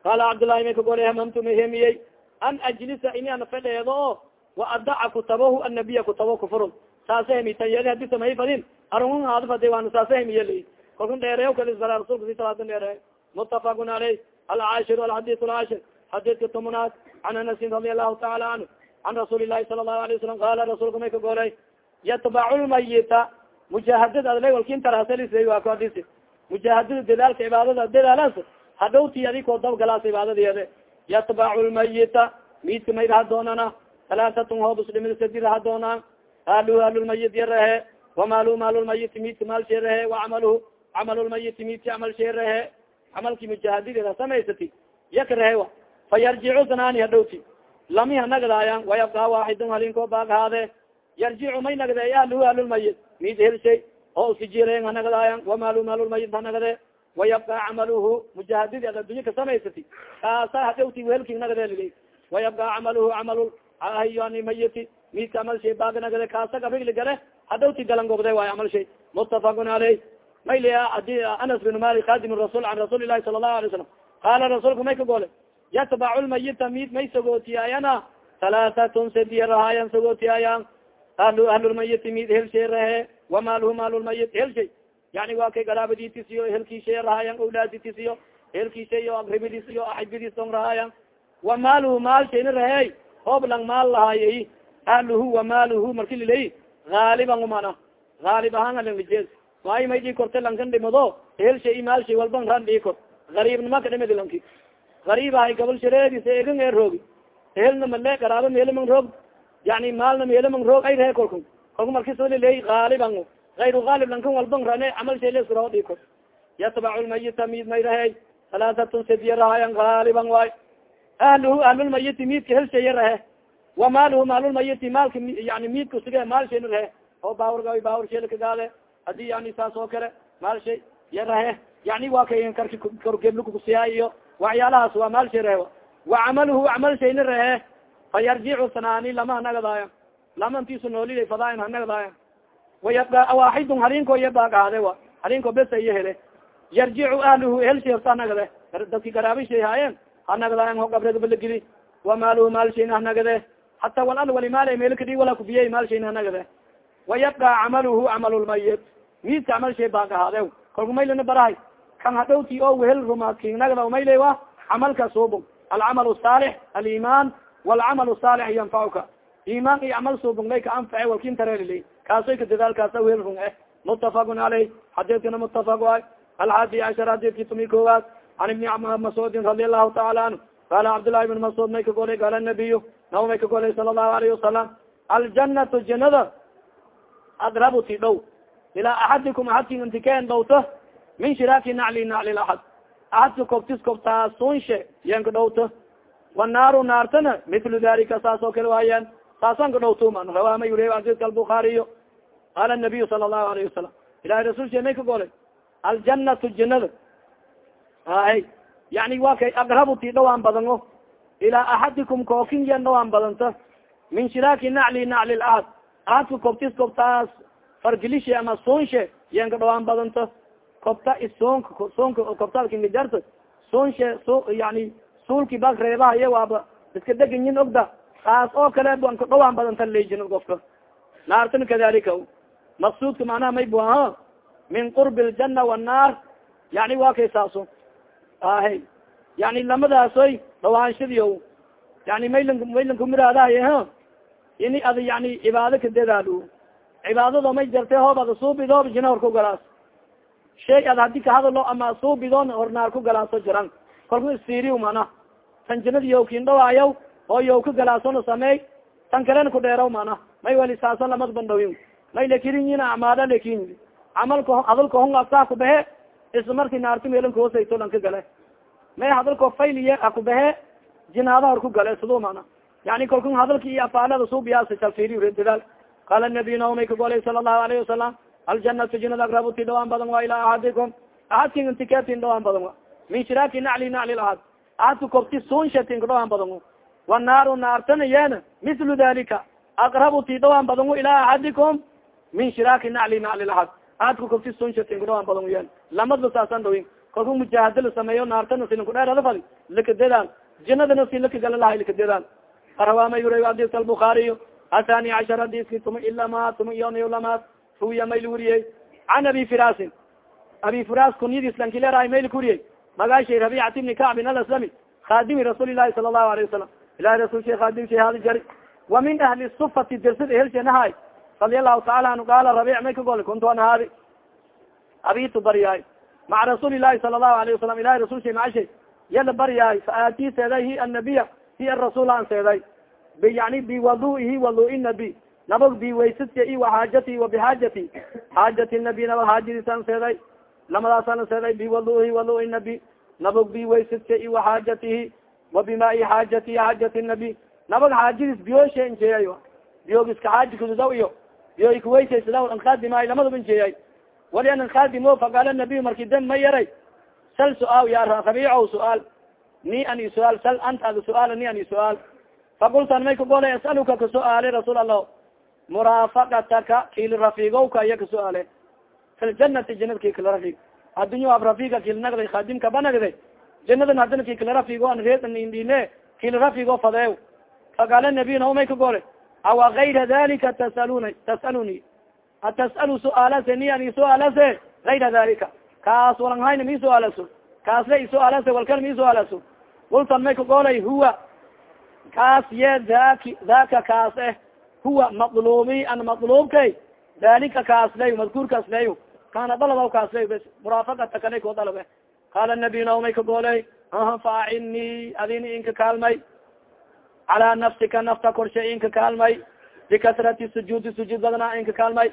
qaala cabdullahi may kagolay hamamtu may hemiyey an ajlisa ini ana fadheedo o wa adaca kutabahu annabiya kutabo kufurun saasa hemitan yadi haddii samay fadin hon haada fadi waana saasa hemiye kolka dheereeyo kalisara rasulka si salaadin dheereey mutafaqun caleyh alcaashir alxadis alcaashir xadiidka tomonaad can anasin radi allahu taala canhu can rasuuli lahi sala allahu alay wasalam qaala rasuulka may ka golay yatbacu lmayita mujaahadada adla walkintarasalisay waa ku hadisi mujaahadada dadaalka cibaadada dadaalaas hadhowti adikoo dabgalaas cibaadadeede yatbacu lmayita miidka may raha doonana halaatatun hoobus dhimid sadi raha doonaan aluhu ahlulmayit yarahe wamaluhu maalulmayiti miidka maal sheerahe wacamaluhu camalulmayiti miidka camal sheerahe camalki mujaahadideeda samaysati yakrahewa fa yarjicu zanaani hadhowti lami hanagdaayan wayabkaa waaxidun halinkoo baaghaade yarjicu may nagdee ahluhu ahlulmayit mid helshay oo usijireen hanagdaayan wamalu maalulmayit hanagde wayabkaa camaluhu mujaahadidi ad addunya ka samaysati kaasa hadhowti welki nagdee lili wayabkaa camaluhu camal yani mayiti midka camal shay baag nagde kaasa gabigli gale hadhowti galan gobde waayo camal shay. Mutafaqun caleyh mayli adi anas bin malik khadim rasul can rasuuli lahi sala allahu alay salam qaala rasuulka may ka gole yatbacu lmayita mid may sagootiyaayana halaatatun sediya rahaayan sagootiyaayaan ahlu ahlulmayiti mid helshay rahe wamaaluhu maalulmayit helshay yani waa kay garaabaditis iyo helkiishay rahaayan awlaaditis iyo helkiishay iyo agribidis iyo axibidis rahaayan wamaaluhu maalshayna rahey hooblang maal lahaayay ahluhu wamaaluhu marki lilay haaliban umana haalib ahaan alanglijez waayo may dhii korta lankan dhimado helshay maalshay walban ran dhii kor. Gariibnima ka dhimadi lanki. Gariib ahay gabal shareedis egan ee roogi. Ehelna male garaaba meelaman roog. Yani maalna meelaman roog ay rehe kolku kolku markisaliley haaliban ayru haalib lankan walban rane camal shay lesrao dhii kor. Yatbacu lmayita mid may rahey halaatatun sediya rahayan haaliban waay. Ahluhu ahlulmayiti midka helshaye rahe wa maaluhu maalulmayiti maalka yani midka sige maal shayna rahe. Oo baawr baawr sheela kagaade haddii yani saas kale maal shay ya rahe. Yani wa kay karki korgeblukukusiyaa iyo waxyaalahaas waa maal shay reewa wa camaluhu camal shayna rehe fa yarjicu sanaani lama hanagadaaya lama intiisu nooliya fadaain hanagadaaya wayabqa waaxidun halinko yabaqaade wa. Halinko besa iyo hele yarjicu ahluhu ehelshay horta hanagade dadki garaabishay haayeen hanagdaayan ho gabregbalagili wa maaluhu maalshayna hanagade hata walal wali maal meelkadi wala kubiye maalshayna hanagade wayabqa camaluhu camalulmayit miidka camal shay baaqahaade kolku maylana barahay kan hadhowti oo wehel rumaadkinagda mayle wa camalka suubug alcamal saalix aliman walcamal saalix yanfacuka iman iyo camal suubug lay ka anface walkin tareelili kaasoy ka dadaalkaasa wehel rung eh mutafaqun caleyh xadiidkana mutafaq waay alxadi cashar xadiidki tumi koowaad an ibni mascuudin radi allahu taala anhu qala cabdllahi ibn mascuud may ka golay qaala nabiyu naba may ka golay sala allahu alayhi wasalam aljanatu janada adrabu ti dhow. Ilaa axadikum axadkin intikeen dhowto min shiraaki nacli nacli laxad axadka kobtis kobtaa sunshe yan ka dhowto. Wanaaru naartana mitlu dalika saas oo kale waayaan. Saasan ka dhowtuman rawama yuri adidka albukaariyo qaala nabiyu sala allahu alayhi wasalam ilahi rasulshe may ka golay aljanatu janada hay yani wa kay aqrabu ti dhawaan badano ilaa axadikum kookin yan dhawaan badanta min shiraaki nacli nacli laxad axadka kobtis kobtaas fargilishe ama sunshe yan ka dhawaan badanta kobta isonk sonka kobtakingajarta sonshe so yani suulki bak reebahaye waaba iska deganyin ogda taas oo kale ban ka dhawaan badanta lejin gofka naartana kadalika maqsuudka macnaha may bu aha min qurbi ljana wannaar yani waa kay saaso ahe yani lamadaasoy dhawaanshadiyo yani maylan maylan kumiraadahay ha? Ini ada yani cibaado ka dadaalo cibaadado may jarte hoob ada suubidoob jina hor ku galaas. Shay ad haddii kahadalo ama suubidoon hornaar ku galaaso jiran. Kalku isfiriy mana tan jinadi yow kin dhawaayaw oo yow ka galaasona sameey tan kalena ku dheeraw mana may wali saasa lamad bandhawin may lakirinyin amaada laakiin camalka hadalka hon aftaa ku behe isla marki naarti meelanka hoosayto lan ka gale may hadalko fayliye aku behe jinaada hor ku gale sido mana yani kalku hadalka iyo afaalada suubiyaasa salfiriy dadaal. Qala nabiy naomay ka golay sala allahu alayhi wasalam aljanatu jinada agrabuti dhawaan badan wa ilaa axadikum axadkin intiketin dhawaan badan wa min shiraaki nacli nacli ahad axadka kobti sunshatin ka dhawaan badan wanaaru naartana yeena mislu dalika aqrabuti dhawaan badan ilaa axadikum min shiraaki nacli nacli ahad axadka kobti sunshatin ka dhawaan badan yen lamadba saasan dhawin kalku mujaahada la sameeyo naartana silan kudheerada fadi. Lakadedaan jinadana si lakagala lahay lakadedaan arawaama yura adika albukaariyo athani cashar hadiski tuma ilama tuma iyonlamaad ruya mayl wuriyey can abi firasin abi firas kunyadiis lankileerahay mayl kuriyey magaashay rabicat ibni kacbin alaslami khadimi rasuuli lahi sala allahu alayه wasalam ilahi rasul sha khadim shay hadi jari. Wa min ahli sufati dersad ehelshenahay radia allahu taala anhu qaala rabic may ka gol kuntu an haadi abitu maca rasuuli lahi sala allahu alayه wasalam ilahi rasul shay macashay yala baryahay faaatii seeday hi annabiya hi arasul an seeday yani biwaduihi wadui nabi nabag bi waysadka i waxaajati wabixaajati xaajati nabi nabag haajadiisan seeday lamadaasana seeday biwaduhi wadui nabi nabag bi waysadka i waxaajatihi wabimai xaajati xaajati nabi nabag xaajadiis biyoshe injeeyay biyogiska xaaji kududaw iyo biyo kuwaysaysadaw ankaadimaay lamadaba injeeyay wali an ankaadimo faqaala nabiy marki dam ma yaray sal su'aal ya rabiicow su'aal ni ani su'aal sal anta ada su'aal ni ani su'aal fakultan may kagolay asaluka kasuaale rasuul allah muraafaqataka kili rafiigowka iya kasuaale fi ljanati janad ki kala rafiig addunya ab rafiiga kili nagday khadimka banagday janadan hadina ki kala rafiigo an reedindine kili rafiigo fadeew faqaala nabiy nao may kagole awa gayra dalika tasaluna tasaluni atas'alu su'aalase ni ani su'aalase gayra dalika kaas walang hayna mi su'aalaso kaasle isu'aalase walkal mi su'aalaso ultan may kagolay huwa kaas ye daki daka kaas eh huwa malubi an matlubkay dalika kaasley madkuurkaas leyo kana dalaba kaasley bs muraafaqata kale ko dalabe qala nabiy naomay kagoley aha faacilni adini inka kaalmay calaa nafsika nafta korshe inka kaalmay bikasrati sujuudi sujuud badana inka kaalmay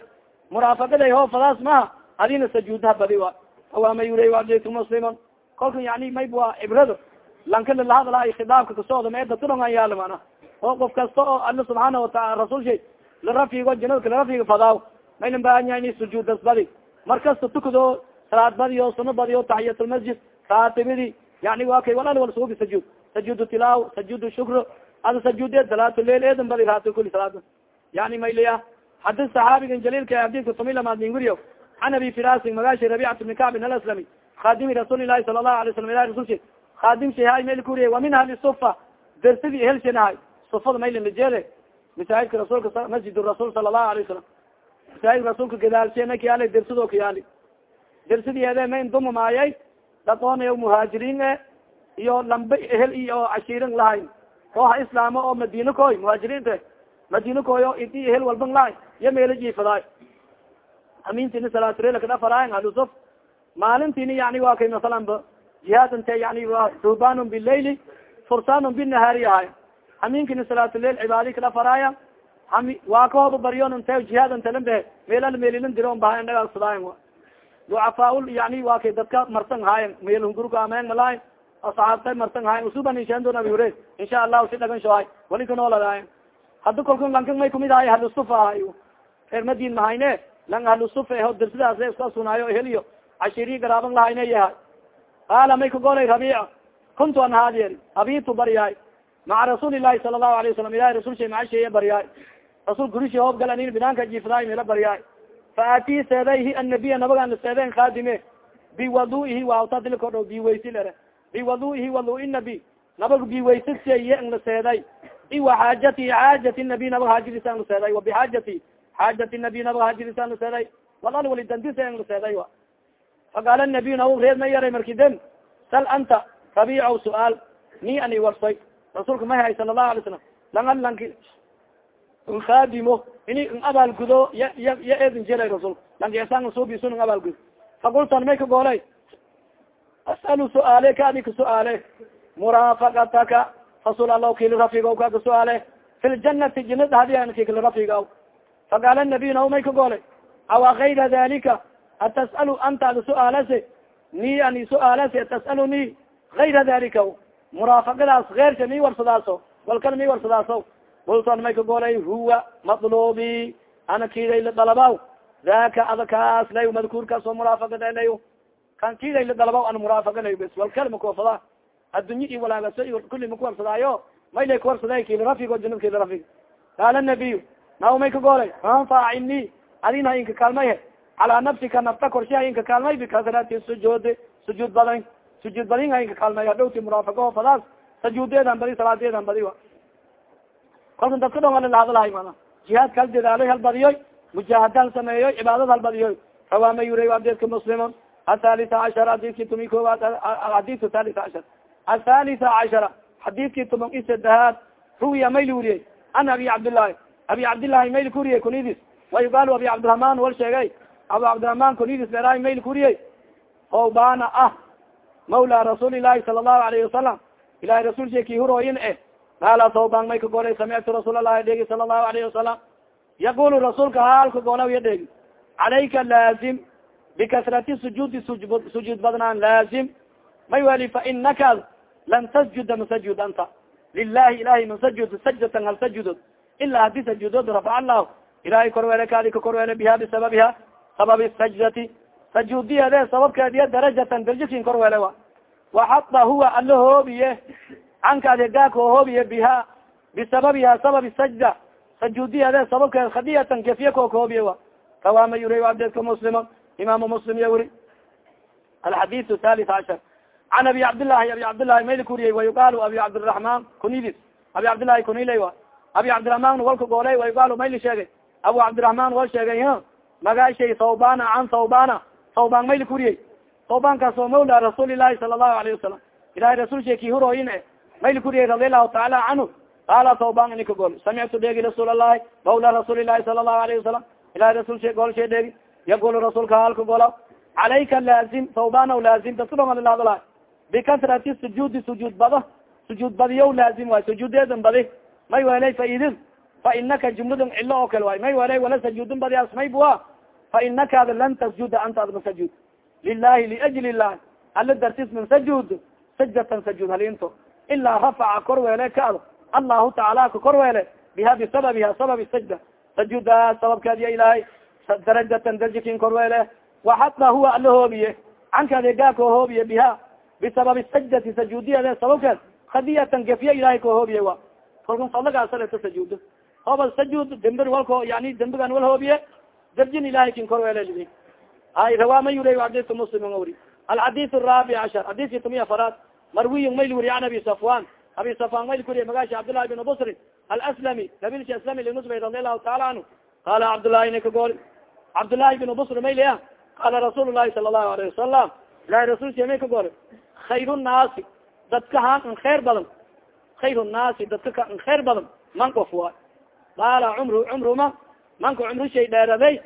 muraafaqaday ho fadaas maha adina sujuudha badi wa awaama yura waditu musliman kolka yani mayb waa cibrado lanka lalahadla khidaabka kasocda meeda tudongan yaalla mana oo qof kasta oo alla subxaana wataala rasul shay larafigo janadka larafiga fadaaw maynan baahan yahay ini sujuudas badi mar kasta tukado salaad badiyo suno badiyo taxiyatulmasjid kaatibidi yani wa kay walal wal suugi sajuud sajuud tilaaw sajuud shukr ada sajuudeed salaatuleil eedan badi raati kuli salaada yani mayliya hadi saxaabigan jaliilka adidka tumilamaad nin wuriyo an abi firasin magashi rabicat bni kacbin alaslami khadimi rasuuli lahi sala lahu alay slam ilah rasulsi khadim shahay mayl kuriye wa min ahli sufa dersidii helshenahay sufada maylimajeede masaajidka rasuulka masjid rasuul sala lahu alay wasalam masaajidka rasuulka gadaalshena kayaali dersido kayaali dersideede mayn dumamaayay dadoonayo muhaajiriin e iyo lambe ehel iyo cashiirin lahayn kooha islaamo oo madina koy muhaajiriinta madina koyo ehel walban lahay iyo meelo jiifadaay amintina salatrelakadhafaraayan alusuf maalintini yani waa kay masalan ba. Jihaadante yani rubanun bilaili fursanun binahaari ahay haminkini salaatuleil cibaadi kadhafaraaya hami waa kahooba baryon inte jihaad antalan be. Meelal meelilin diron bahayan dhagaagsadaayan ducafaaul yani waa kay dadka marsan haayan meel hungurka ameen malaay asxaabta marsan haayan usubanishandon abi hure insha allahu si dhagan shohay wali kanooladaay haddi kolkun lankan may kumid ahay halusufa ahay reer madin mahayne lang halusufa eho dirsidaas iska sunaayo heliyo cashiri garaaban lahayne yahay qaala may kagolay rabiica kuntu an haadier abitu baryaay maca rasuuli lahi sala lahu alayه wasalam ilahi rasul macasheeye baryaay rasul gurishi hoob gal binaanka jiifdaay mila baryaay fa aatii seedayhi annabiya nabagan seeden kaadime biwaduihi waawtadilkodho biwaysi lere. Biwaduihi wadui nabi. Nabag biwaysisiye ang la seeday i wa xaajati xaajati nabi nabag haajidisa ang la seeday wa bixaajati xaajati nabi nabag haajidisa ang la seeday walal wali dandisa ang la seeday wa faqaala nabiy na reed ma yaray marki den sal anta rabiicaw suaal ni ani warsoy rasuulka ma hay sala lahu alay slam langan lanki nkaadimo ini n abaal gudo ya ya ya eedin jelay rasulka lanki esan suubisun n abaal gudo fakultan may ka goolay asalu suaale kaadi ka suaale muraafaqataka rasul allah kili rafigaw ka ka suaale fi ljanati jinada hadian ki kili rafigaw faqaala nabiy na may ka goolay awa gayra dalika atas'alu antaada suaalase ni ani suaalase tas'alu ni gayra dalika muraafaqadaas keersha mi warsadaaso walkana mi warsadaaso kultan may ka golay huwa matlubi ana kiday la dalabaw daka ada kaas lay madkuurkaas oo muraafaqada lay kan kiday la dalabaw ana muraafaqa lay bes walkala makuwafada addunya i walaagaso i kuli makuwarsadaayo may lay kuwarsaday kila rafigo junub kila rafig qaala nabiy naw may ka golay anfaacini adin ha inka kaalmayhe calaa nafsika nafta korshe ha inka kaalmay bikasrati sujuud sujuud badan sujuud badin ha inka kaalmay hadhowti muraafaqaho fadaas sajuudeedan badi salaadeedan badi wa. Kolka dadka dhon ala lahadalahay mana jihaadka hal dadaaloy hal badiyoy. Mujaahada hal sameeyoy cibaadad hal badiyoy. Rawaama yuray adeedka muslimun. Athalita cashar adidki tumi koowaad xadiidka thalita cashar athalita cashara xadiidkii tuman i sadehaad ruwiya mayli weriyey an abi cabdillahi abi cabdillahi mayli kuriyey kunidis wayugaal abi cabdiraحman wal sheegay abu cabdiraحman kunidis leerahay mayli kuriyey howbana ah mawla rasuuli lahi sala الlahu alayhi wasalam ilahay rasul sheki hurooyin eh qaala thawban may ka golay samictu rasuul allahi dhegi sala الlahu alayhi wasalam yaqulu rasuulka haalka golaw ya dhegi calayka laazim bikasrati sujuudi sujuud badnaan laazim may wali fa inaka lan tasjuda masajud anta lilahi ilahi masajud sajdatan hal sajudod ila haddii sajudood rafac allahu ilahay korweele kaadi ka korweele biha bisababiha sababi sajdati sajuudiyeede sababkeediya darajatan darjakin korweele wa waxada huwa ala hoobiye cankaadi gaako hoobiye biha bisababiha sababi sajda sajuudiyeede sababkeed khadiyatan gefiye koo kahoobiye wa kawaama yuri abdeedka muslimo imaamu muslim ya wuri thalit cashar an abi cabdilahi abi cabdilahi mayli kuriyay wayugaal abi cabdiraman kunidis abi cabdilahi kunilay a abi cabdiraman walka goolay wayugaal mayli sheegay abu cabdiraman wal sheegay magaashay thawbana can thawbana thawban mayli kuriyay thawbankaas oo mawla rasuuli lahi sala allahu alayhi wasalam ilahay rasul sheeki huroyin e mayli kuriyay radialahu taala canhu qaala thawban inika gool samictu dheegi rasuul allahi mawla rasuuli lahi sala allahu alayhi wasalam ilahay rasul gool she dheegi yagul rasuulka halka gola calayka laazim thawbana laazim dadka dhamad lahadalaha bikasrati sujuudi sujuud bada sujuud badiyo laazim waay sujuudeedan badi may welay faidin fa inaka jumladan cilo oo kale waay may welay wala sajuudin badias may bua fa inakaada lan tasjuda anta ad masajud lilahi liajli lah ala dartis min sajud sajdatan sajuud halinto ilaa rafaca kor weele kaado allahu tacaala ka kor weele biha bisababiha sababi sajda sajuudaas sababkeediya ilahay darajatan darjikin kor weele waxata huwa ala hoobiye canka adeegaa koo hoobiye biha bisababi sajdati sajuudiyeede sababkeed khadiyatan gafiya ilahay koo hoobiye wa kalkun fadlagaasaleto sajuudo hobal sajuud dembir walko yani dembigan wal hoobiye darjin ilahay kin korwelelidi ay rawaa man yuri adidka muslim wuri alxadis raabic cashar xadiski tumiya faraad marwiy mayl wuri an abi safwan abi safwan mayl kuriye magashi cabdllahi bin busri alslami nabilsi aslami linusbay radi allahu taala canhu qala cabdllahi nika gool cabdllahi bin busri mayli a qala rasuul lahi sala allahu alayhi wasalam ilahi rasulki may ka goole khayr nnaasi dadka han n khayr badan khayr nnaasi dadka ka n khayr badan man qof waay qaala cumru cumru man manka cumru shay dheeraday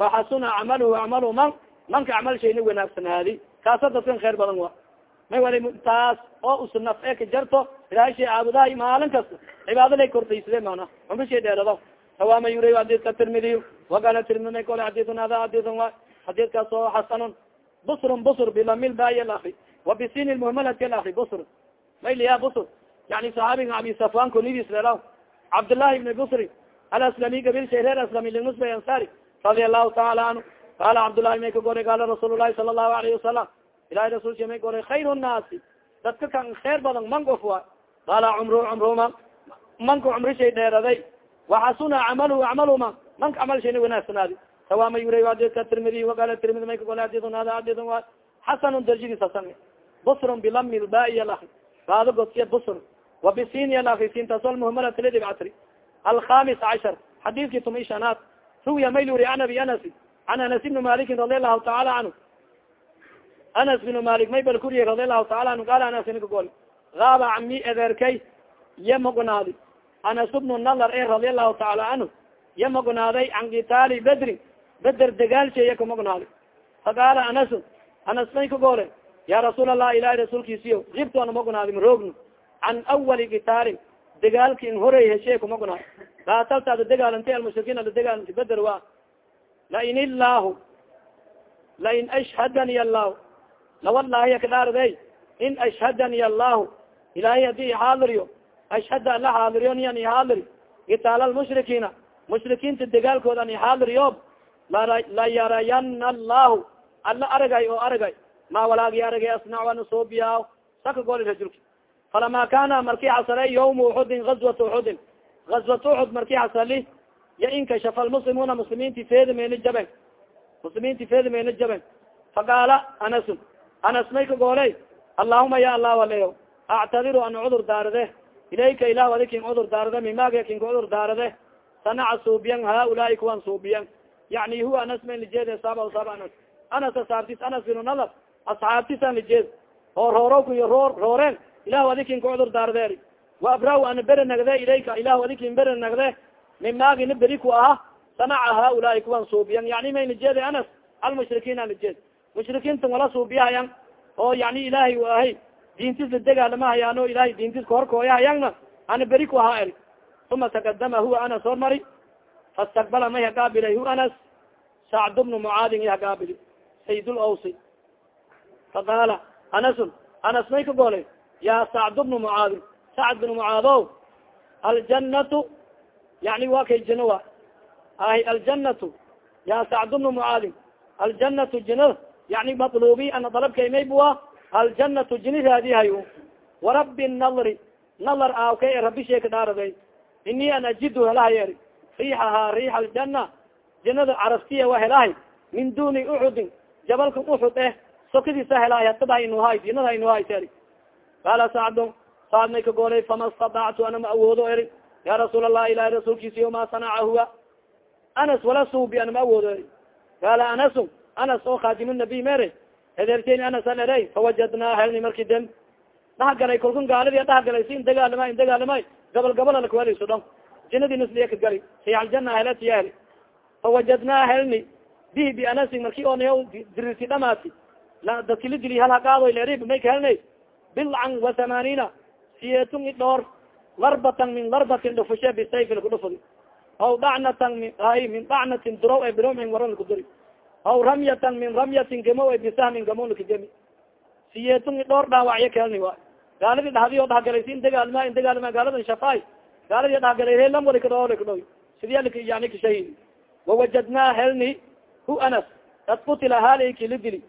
waxasuna camaluhu camalu man manka camal shayna wanaagsanaadi kaasa dadkan khayr badan wa may wali taas oo usunaf e ka jarto ilahay shay caabudahay maalin kasta cibaado lay kordaysade mana cumru shay dheerado sawama yura adidka tirmidiy wagala tirmidi may kole adidun hada adidun wa adidkaas oo xasanun busrun busr bilamil alakri wa bisin lmuhmalati alakri busr mayliya busr yani saxaabiga abi safwan kunidis lelaw cabdالlahi bni busri alaslami gabil shay reer aslami linusba ansari radia allahu taala anhu qala cabdالlahi may ka goray qala rasuul lahi sala الlahu alayhi wasalam ilahi rasulka may goray khayr الnaasi dadka kan khayr badan man of wa qala cumru cumru man manka cumri shay dheeraday waxasuna camalu camalu man manka camal shayna wanaagsanaadi sawama yura adidka tirmidi waqala tirmidi may ka goray adidun hada adidun wa xasanun darjadiis hasan busrun bilami lbaai alakri baado godsiya busr wa bisin alakri sintasol muhmalati lidibcatri alhamis cashar xadiidki tumi shanaad ruwiya may luri an abi anasi an anas ibni malikin radi allahu taala canhu anas binu malik may bal kuriye radi allahu taala anhu qaala anas nika gol gaaba cami ederkay ya magunaadi anas bnu nalar e radi allahu taala canhu ya magunaaday can kitaali bedrin beder degaalsheeya kamagunaadi faqaala anas anas may ka goole ya rasuul allah ilahi rasuulkiisiyo ibto ana magunaadi maroogno can awali kitaalin degaalki in horey heshe kuma gunaad kaatalta ada degaalantay almushrikiin ada degaalanti beder wa lain illahu lain ashhadani allahu lawalahi akadhaarday in ashhadani allahu ilahay haddii ihaadiriyo ashhada ala haadiriyo niyan ihaadiri kitaal almushrikiina mushrikiinta degaalkooda an ihaadiriyo la yarayana allahu alla aragay oo aragay ma walaagi aragay asnac ana soobiya saka goli rajulki falama kana marki xasale ywma uxudin gazwat uxudin gazwat uxud marki xasali ya inkashafa lmuslimuna muslimiinti feedi mayna jaben muslimiinti feedi mayna jaben faqaala anasun anas may ka gooley ya allah aleo actadiru an cudur daarade ilayka ilah adi kin cudur daarade mimaga kinka cudur daarade sanaca suubiyan haulaai kuwan suubiyan yani huwa anas mayn lijeed saaba saab anas anas asaabtis anas binu nadar asxaabtisan lijeed oo roorow iyo roor rooreen ilahu adikin ka cudur daardeer wa abra ana bere nagde ilayka ilahu adikin bere nagde mimaagina beri ku aha sanaca haulaai kuwan suubiyan yani may lijeeda anas almushrikiina lijeed mushrikiinta wala suubiyahayan oo yani ilahay ahay diintis ladegaalamahayaano ilahay diintis kahorkooyahayangna ana beri ku ahaa eri uma takadama huwa anas hormari fastakbala may hagaabilay hu anas sacd bnu mucaadin i hagaabili sayd lawsi faqaala anasun anas may ka goolay? Ya sacd bnu mucaadin sacd bnu mucaado aljanatu yani wa kay jino wa ahy aljanatu ya sacd bnu mucaadin aljanatu jino yani matlubi ana dalabkay maybua aljanatu jini raadihayo warabi nadri nadar aawkay rabi sheeka dhaaraday ini an ajidu helahay eri riixahaa riix aljana janada caraftiya wa helahay min duni uxudin jabalka uxud eh sokadiisa helahay hatada inuhay jinada inuhay eri qaala sacdun saad may ka goolay fama stadactu ana ma awoodo eri. Ya rasuul allah ilahi rasuulkiisiyo ma sanaca huwa anas wala suubi ana ma awoodo eri. Qaala anasun anas oo khaadim nabiy mere. Ederten anas al ere fawajadnaa helni marki dem. Dhahagalay kalkun gaalidi dhahagalay si in dagaalama in dagaalamay gabal gabal alkuwaliso dhon jinadi nisliya ka gali. Siyaljana heli. Fawajadnaa helni bihi bianasi marki oonaya dirisi dhamaati. Dadkili dili hal haqaadoy lerib may ka helnay bilcan wa thamanina siyetun i dhoor larbatan min larbatin dhufushe bisayf lakudhufudi aw dacnatan min ay min dacnatin durow e biromhin waran lakuduri aw ramyatan min ramyatin gamo e bisahmin gamo lakagemi siyetun i dhoor dhaawacyo ka helni wa. Gaaladi dhahdi o dhahagalay si in dagaalma in dagaalma gaaladan shafaay gaaladi dhahagalay helam wali kadhoo kadho sidii yani kashahid wawajadnaa helni hu anas kad qutila haliki la dili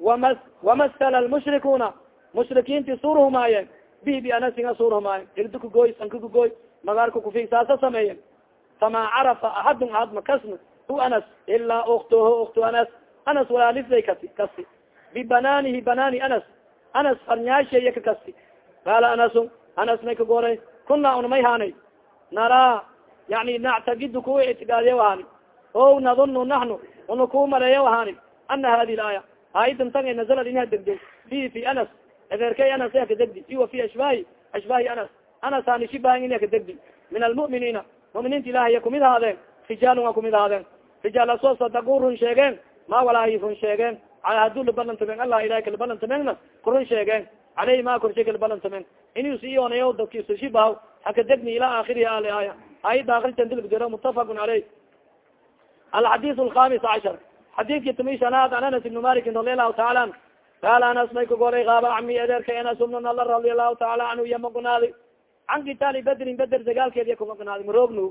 wama wamasala lmushrikuuna mushrikiinti suurhumaayen bi bianasinga suurhumaayen irdi kagoy sanka kagoy magaarka kufig saasa sameeyen famaa carafa axadun ahad makasna hu anas ilaa uktuhu uktu anas anas walaalifday kasi kasi bibanaanihi banaani anas anas farnyaasheeya ka kasi qaala anasu anas may ka goray kunaa una may haanay naraa yani nactagidu kuwa ictigaadiya ahaani o nadunu naxnu una kuu maleeya ahaani. Ana hadi laaya aayadan tanga nazalad inha degdo fi fi anas. Edeerkay anas ka degdi. I wa fi ashbaahi ashbaahi anas. Anas hani shibahan ina ka degdi. Min almu'miniina. Muminiinta ilahiya kumid ahaadeen. Rijaalun a kumid ahaadeen. Rijaal soo sadaquu run sheegeen. Ma walaahi run sheegeen. Haduu labalantameen allah ilahi kalabalantameenna kurun sheegeen. Caleyhi ma korshay kalabalantameen inus ionayo dadkiisu shibahaw haka degni ila akhirihi ali aaya. Aayada akritan dilbjero mutafaqun caleyh alxadis alkhamis cashar xadidki tumi shanaad an anas ibni malikin radi allahu taala an qaala anas may kagolay kaaba cami adeerka anas ubnu nala radi allahu taala canhu iya magunaadi can kitaali bedrin beder dagaalkeediya kumagnaadi maroognu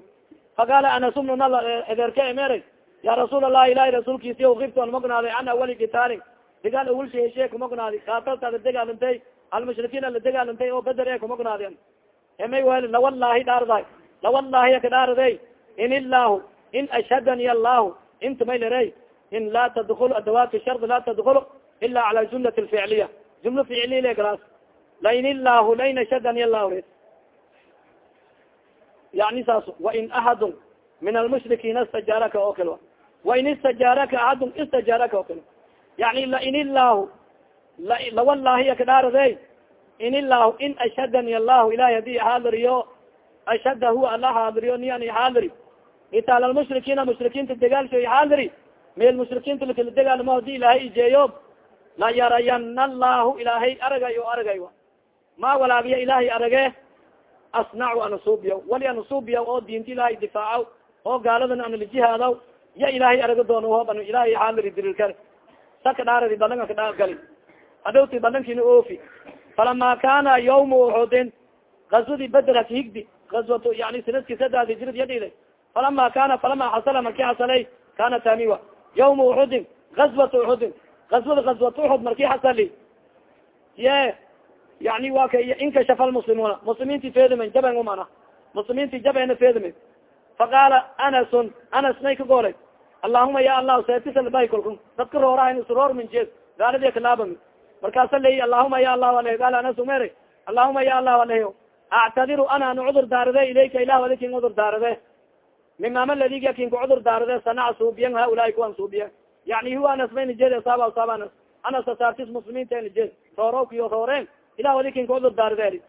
faqaala anas ubnu nala adeerka emeray ya rasuul allahi ilahi rasuulkiisi kibto an magnaaday can awali kitaalin dagaal awalsha heshe kumagnaadi kaatalta la degaalantay almushrikiin ala degaalantay oo beder e kumagnaadi emay wel lawalahi dhaarday lawalahi ka dhaarday in illahu in ashhadani allahu inta may lere in laa tadkul adawaat shard laa tadkul ila cala jumlat lficliya jumla ficliya le garas lain illahu lain ashhadani allahu re yani saas wain axadun min almushrikiina istajaaraka oo kale wain istajaaraka axadun istajaaraka oo kale yani lain illahu lawalahi ka dhaarade in illahu in ashhadani allahu ilahi haddii xaadiriyo ashhada huwa ala xaadiriyo ni ani xaadiri itaal almushrikiina mushrikiinta degaalsho xaadiri meel mushrikiinta lakala degaalmo haddii ilaahay ijeeyo la yarayana allahu ilaahay aragay o aragay ma walaagiya ilaahay arage asnacu anasuubiya wali anasuubiya oo diinta ilaahay difaacaw oo gaaladan analijihaadaw ya ilaahay araga doono hoob an ilaahay xaadiri dirirkar saka dhaaradi balanka kadhagali hadhowti balankiina oofi falama kana yawma uxudin gazwadi beder hakihigdi gazwat yani sanadki sadad hijrad yadhida falama kana falama xasala marki xasalay kana tamiwa yawma uxudin gazwat uxudin gazwada gazwat uxud marki xasali ye yani wa ka inkashafa lmuslimuuna muslimiinti fedime jaben umana muslimiinti jabena fedime faqaala anasun anas may ka goolay allahuma ya allah seetisalbay kolku dadka roorahan isroor min jeed gaaladi kalaabami markaasa leyi allahuma ya allah aleh qaal anas mer allahuma ya allah aleh actadiru ana an cudur daarade ilayka ilah adi kin cudur daarade mimama ladiga kin ka cudur daarade sanaca suubiyan haulaai kuwan suubiya yani huwa anas may nijeed asaaba asaab anas anas asaartis muslimiinta nijeed roorowkiyo rooreen ilah adi kin ka cudur daarade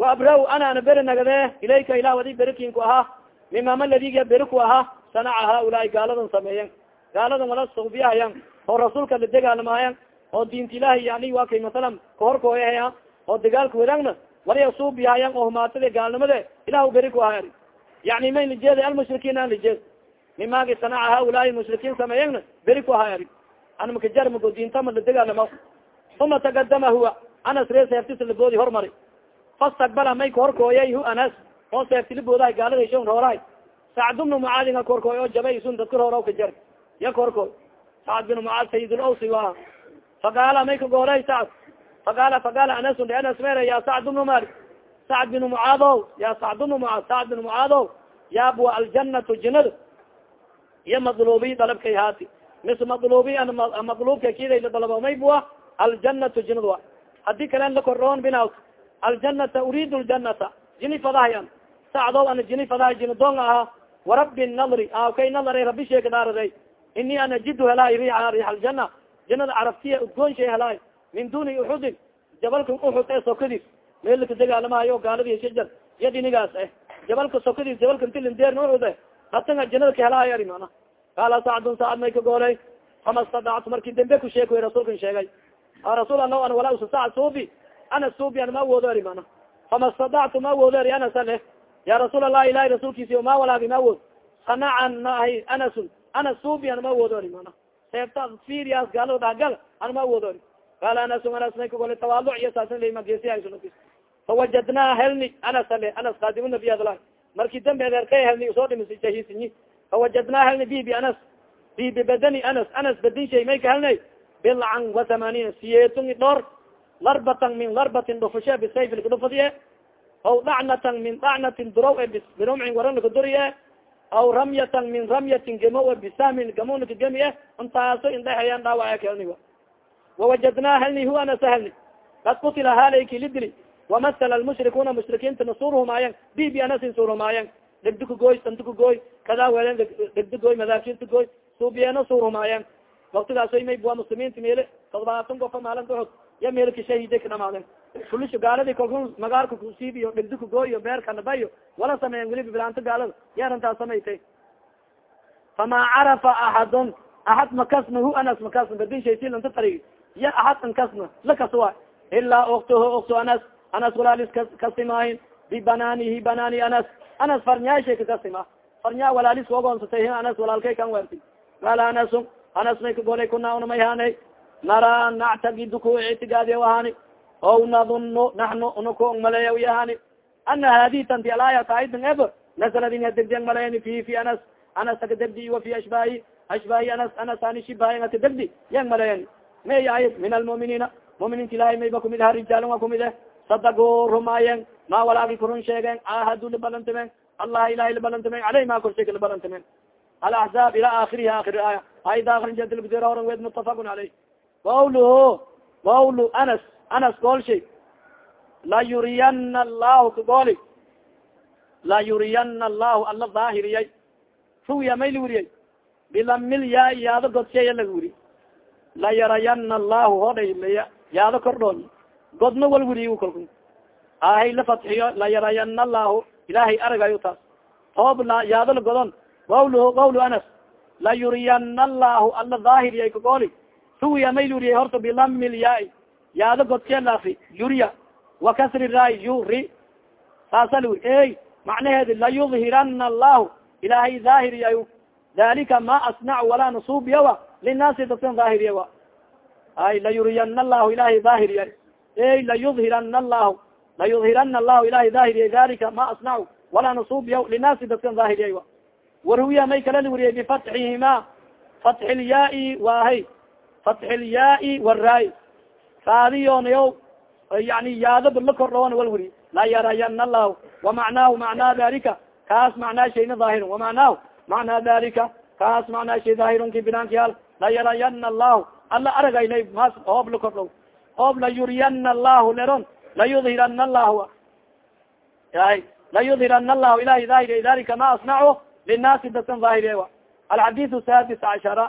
wa abra ana ana beri nagade ilayka ilah adi beri kinku ahaa. Mimama ladiga beri ku ahaa sanaca haulaai gaaladan sameeyen gaaladan wala suubiyahayan oo rasuulka la degaalamahayan oo diinta ilahi yani wa kay masalan kahorkooyahaya oo dagaalka wadaagna wala suubiyahayan oo humaatada gaalnimade ilah beri ku ahaa yani may lijeed almushrikiin an lijeed mimaagi sanaca haulaai mushrikiin sameeyana beri ku ahaa ana makajarmago diintama la degaalama uma tagadama huwa anas ree seeftis laboodi hormari fastakbala may kahorkooyay hu anas oo seefti laboodahay gaalada shon roolahay sacd bnu mucaadinga korkooy oo jabay sun dadka roora ka jar ya korkooy sacd bin mucaad sayid lawsi wa faqaala may ka goolay sacd faqaala faqaala anasun anas mere ya sacd bnu malik sacd bin mucaado ya sacd bnu mucaad sacd bin mucaado yaabwa aljanatu jinada iyo madlubi dalabkay haati. Mis madlubi madlubka kiday la dalabo may bua aljanatu jinad wa. Hadii kalen la koroon binaw aljanata uriid ljanata jini fadahayan sacdo ana jini fadahay jinadong aha warabi nadri kay nadare rabi sheeka dhaaraday ini ana jidu helaay riixa riix aljana janada caraftiya udgoon shay helaay min duni uxudin jabalka uxud ee sokadiis meelaka degaalamahayo gaaladi shajar iyo dhinigaas eh. Jabalka sokadiis jabalka ntilindeer uxud eh hatanga janada ka helaayo ari mana qaala sacdun sacad may ka goolay. Fama stadactu marki dambe ku sheekoy rasuulkan sheegay. Rasuul ana an walaa usa sacad suubi. Ana suubi an ma awoodo ari mana fama stadactu ma awoodo ari anasa leh ya rasuul allah ilahi rasuulkiisi ma walaagi ma awood sanacan maahay anasun. Anas suubi an ma awoodo ari mana seefta firias gaalada dhahgal an ma awoodo ari qaala anasun anas may kagole tawaaluc iyo saasan lmagesiyasunakis fawajadnaa helni anas ale anas kaadimu nabiy adla marki dambe edeerkay helni u soo dhimis jahisinyi fawajadnaa helni bi bi anas bi bibadani anas anas badin may ka helnay bilcan wa thamaniina siyeetun i dhor larbatan min larbatin dhufushe bisayf lakadhufadiye aw dacnatan min dacnatin durow e birumcin waran lakaduriye aw ramyatan min ramyatin gamo e bisamin gamo lakagemi e intaaso indhexeeyaan dhaawaca kahelni wawajadnaa helni hu anasa helni kad kutila halayki lidili wamasala lmushrikuuna mushrikiinta nasuurhumaayan bibi anasin suurhumaayan dhegdi kagoy santi kagoy kada weelen dhegdi goy madaabshinta goy suubiyeeno suurhumaayan waktigaasoy may bua muslimiinta meele todobaatan gofa maalin doxod ya meele kashahide ka dhamaadeen kulisho gaaladii kalku magaarka kusiib iyo dhegdi kagoy iyo beerkanaba iyo wala sameeyan weli bilaanto gaalada ya arintaas samaytay famaa carafa axadun axad makasna hu anas makasna badin shaysilanta tarig ya axad ankasna lakaswa ilaa oktoho okto anas anas walaalis kasimaahin bibananihi banani anas. Anas farnyaashay kakasima farnyaa walaalis ogoonsatay anas walaalkay kan werti qaala anasu anas may kagolay kuna una may hanay naraa nactagidu ku ictigaadiya ahani o nadunno naxnu unaku maleeya yahani ana hadi tanti alaayat aidan eb nasaladin degdeg maleeyani fi fi anas. Anas aka degdi wa fi ashbaahi ashbaahi anas anas ani shibaahi aka degdi. Yang maleeyani may ayad min almu'miniina mu'miniinta ilahay mayba kumid aha rijaalin wa kumid eh sadago rumaayen ma walaagi kurun sheegen ahadu labalantamen allah ilahay labalantamen aleyh ma korsheeka labalantamen alaxzaab ila akhirihi akhir aaya ayda akrin jadilbdir horan wed mutafaqun aleyh qawluhu qawlu anas anas goolshay la yuriyana allahu kagooli la yuriyana allahu alla daahiriyay ruwiya may la weriyey bilamil yaa yaado godsheeya laga weri la yarayana allahu hodhay yaado kordhoon godna wal weriy kalku ahay la fatxiyo la yarayana allahu ilahay aragayo taas. Toob la yaado la godon. Qawluhu qawlu anas la yuriyana allahu alla daahiriyay kagooli ruwiya may horta bilamil yaado godshee laafi yuriya. Wa kasri raay yuri. Saasa la weri ey macnaheedi layudhirana allahu ilahay daahiriyayo dalika ma asnac walaa nasuubiyawa linaasi dadkan daahiriyawa ay layuriyana allahu ilahay daahiriya ey layudhirana allahu layudhirana allahu ilahay daahiriya dalika ma asnacu walaa nasuubiya linaasi dadkan daahiriya waruwiya may kala la weriyay bifatxihima fatxi lyaai waahay fatxi lyaai waraay saadiyonayo yani yaadaba la kordhoona wal weri la yarayana allahu wamacnaahu macnaa dalika kaas macnaa shayna daahirun wamacnaahu macnaa dalika kaas macnaa shay daahirun ki binaanki hal la yarayana allahu alla aragaylay mas hoob la kordhow oob la yuriyana allahu leron layudhirana allahu. Ay layudhirana allahu ilahi daahiriya dalika ma asnacu linaasi dadkan daahiriya alxadiث sadis cashara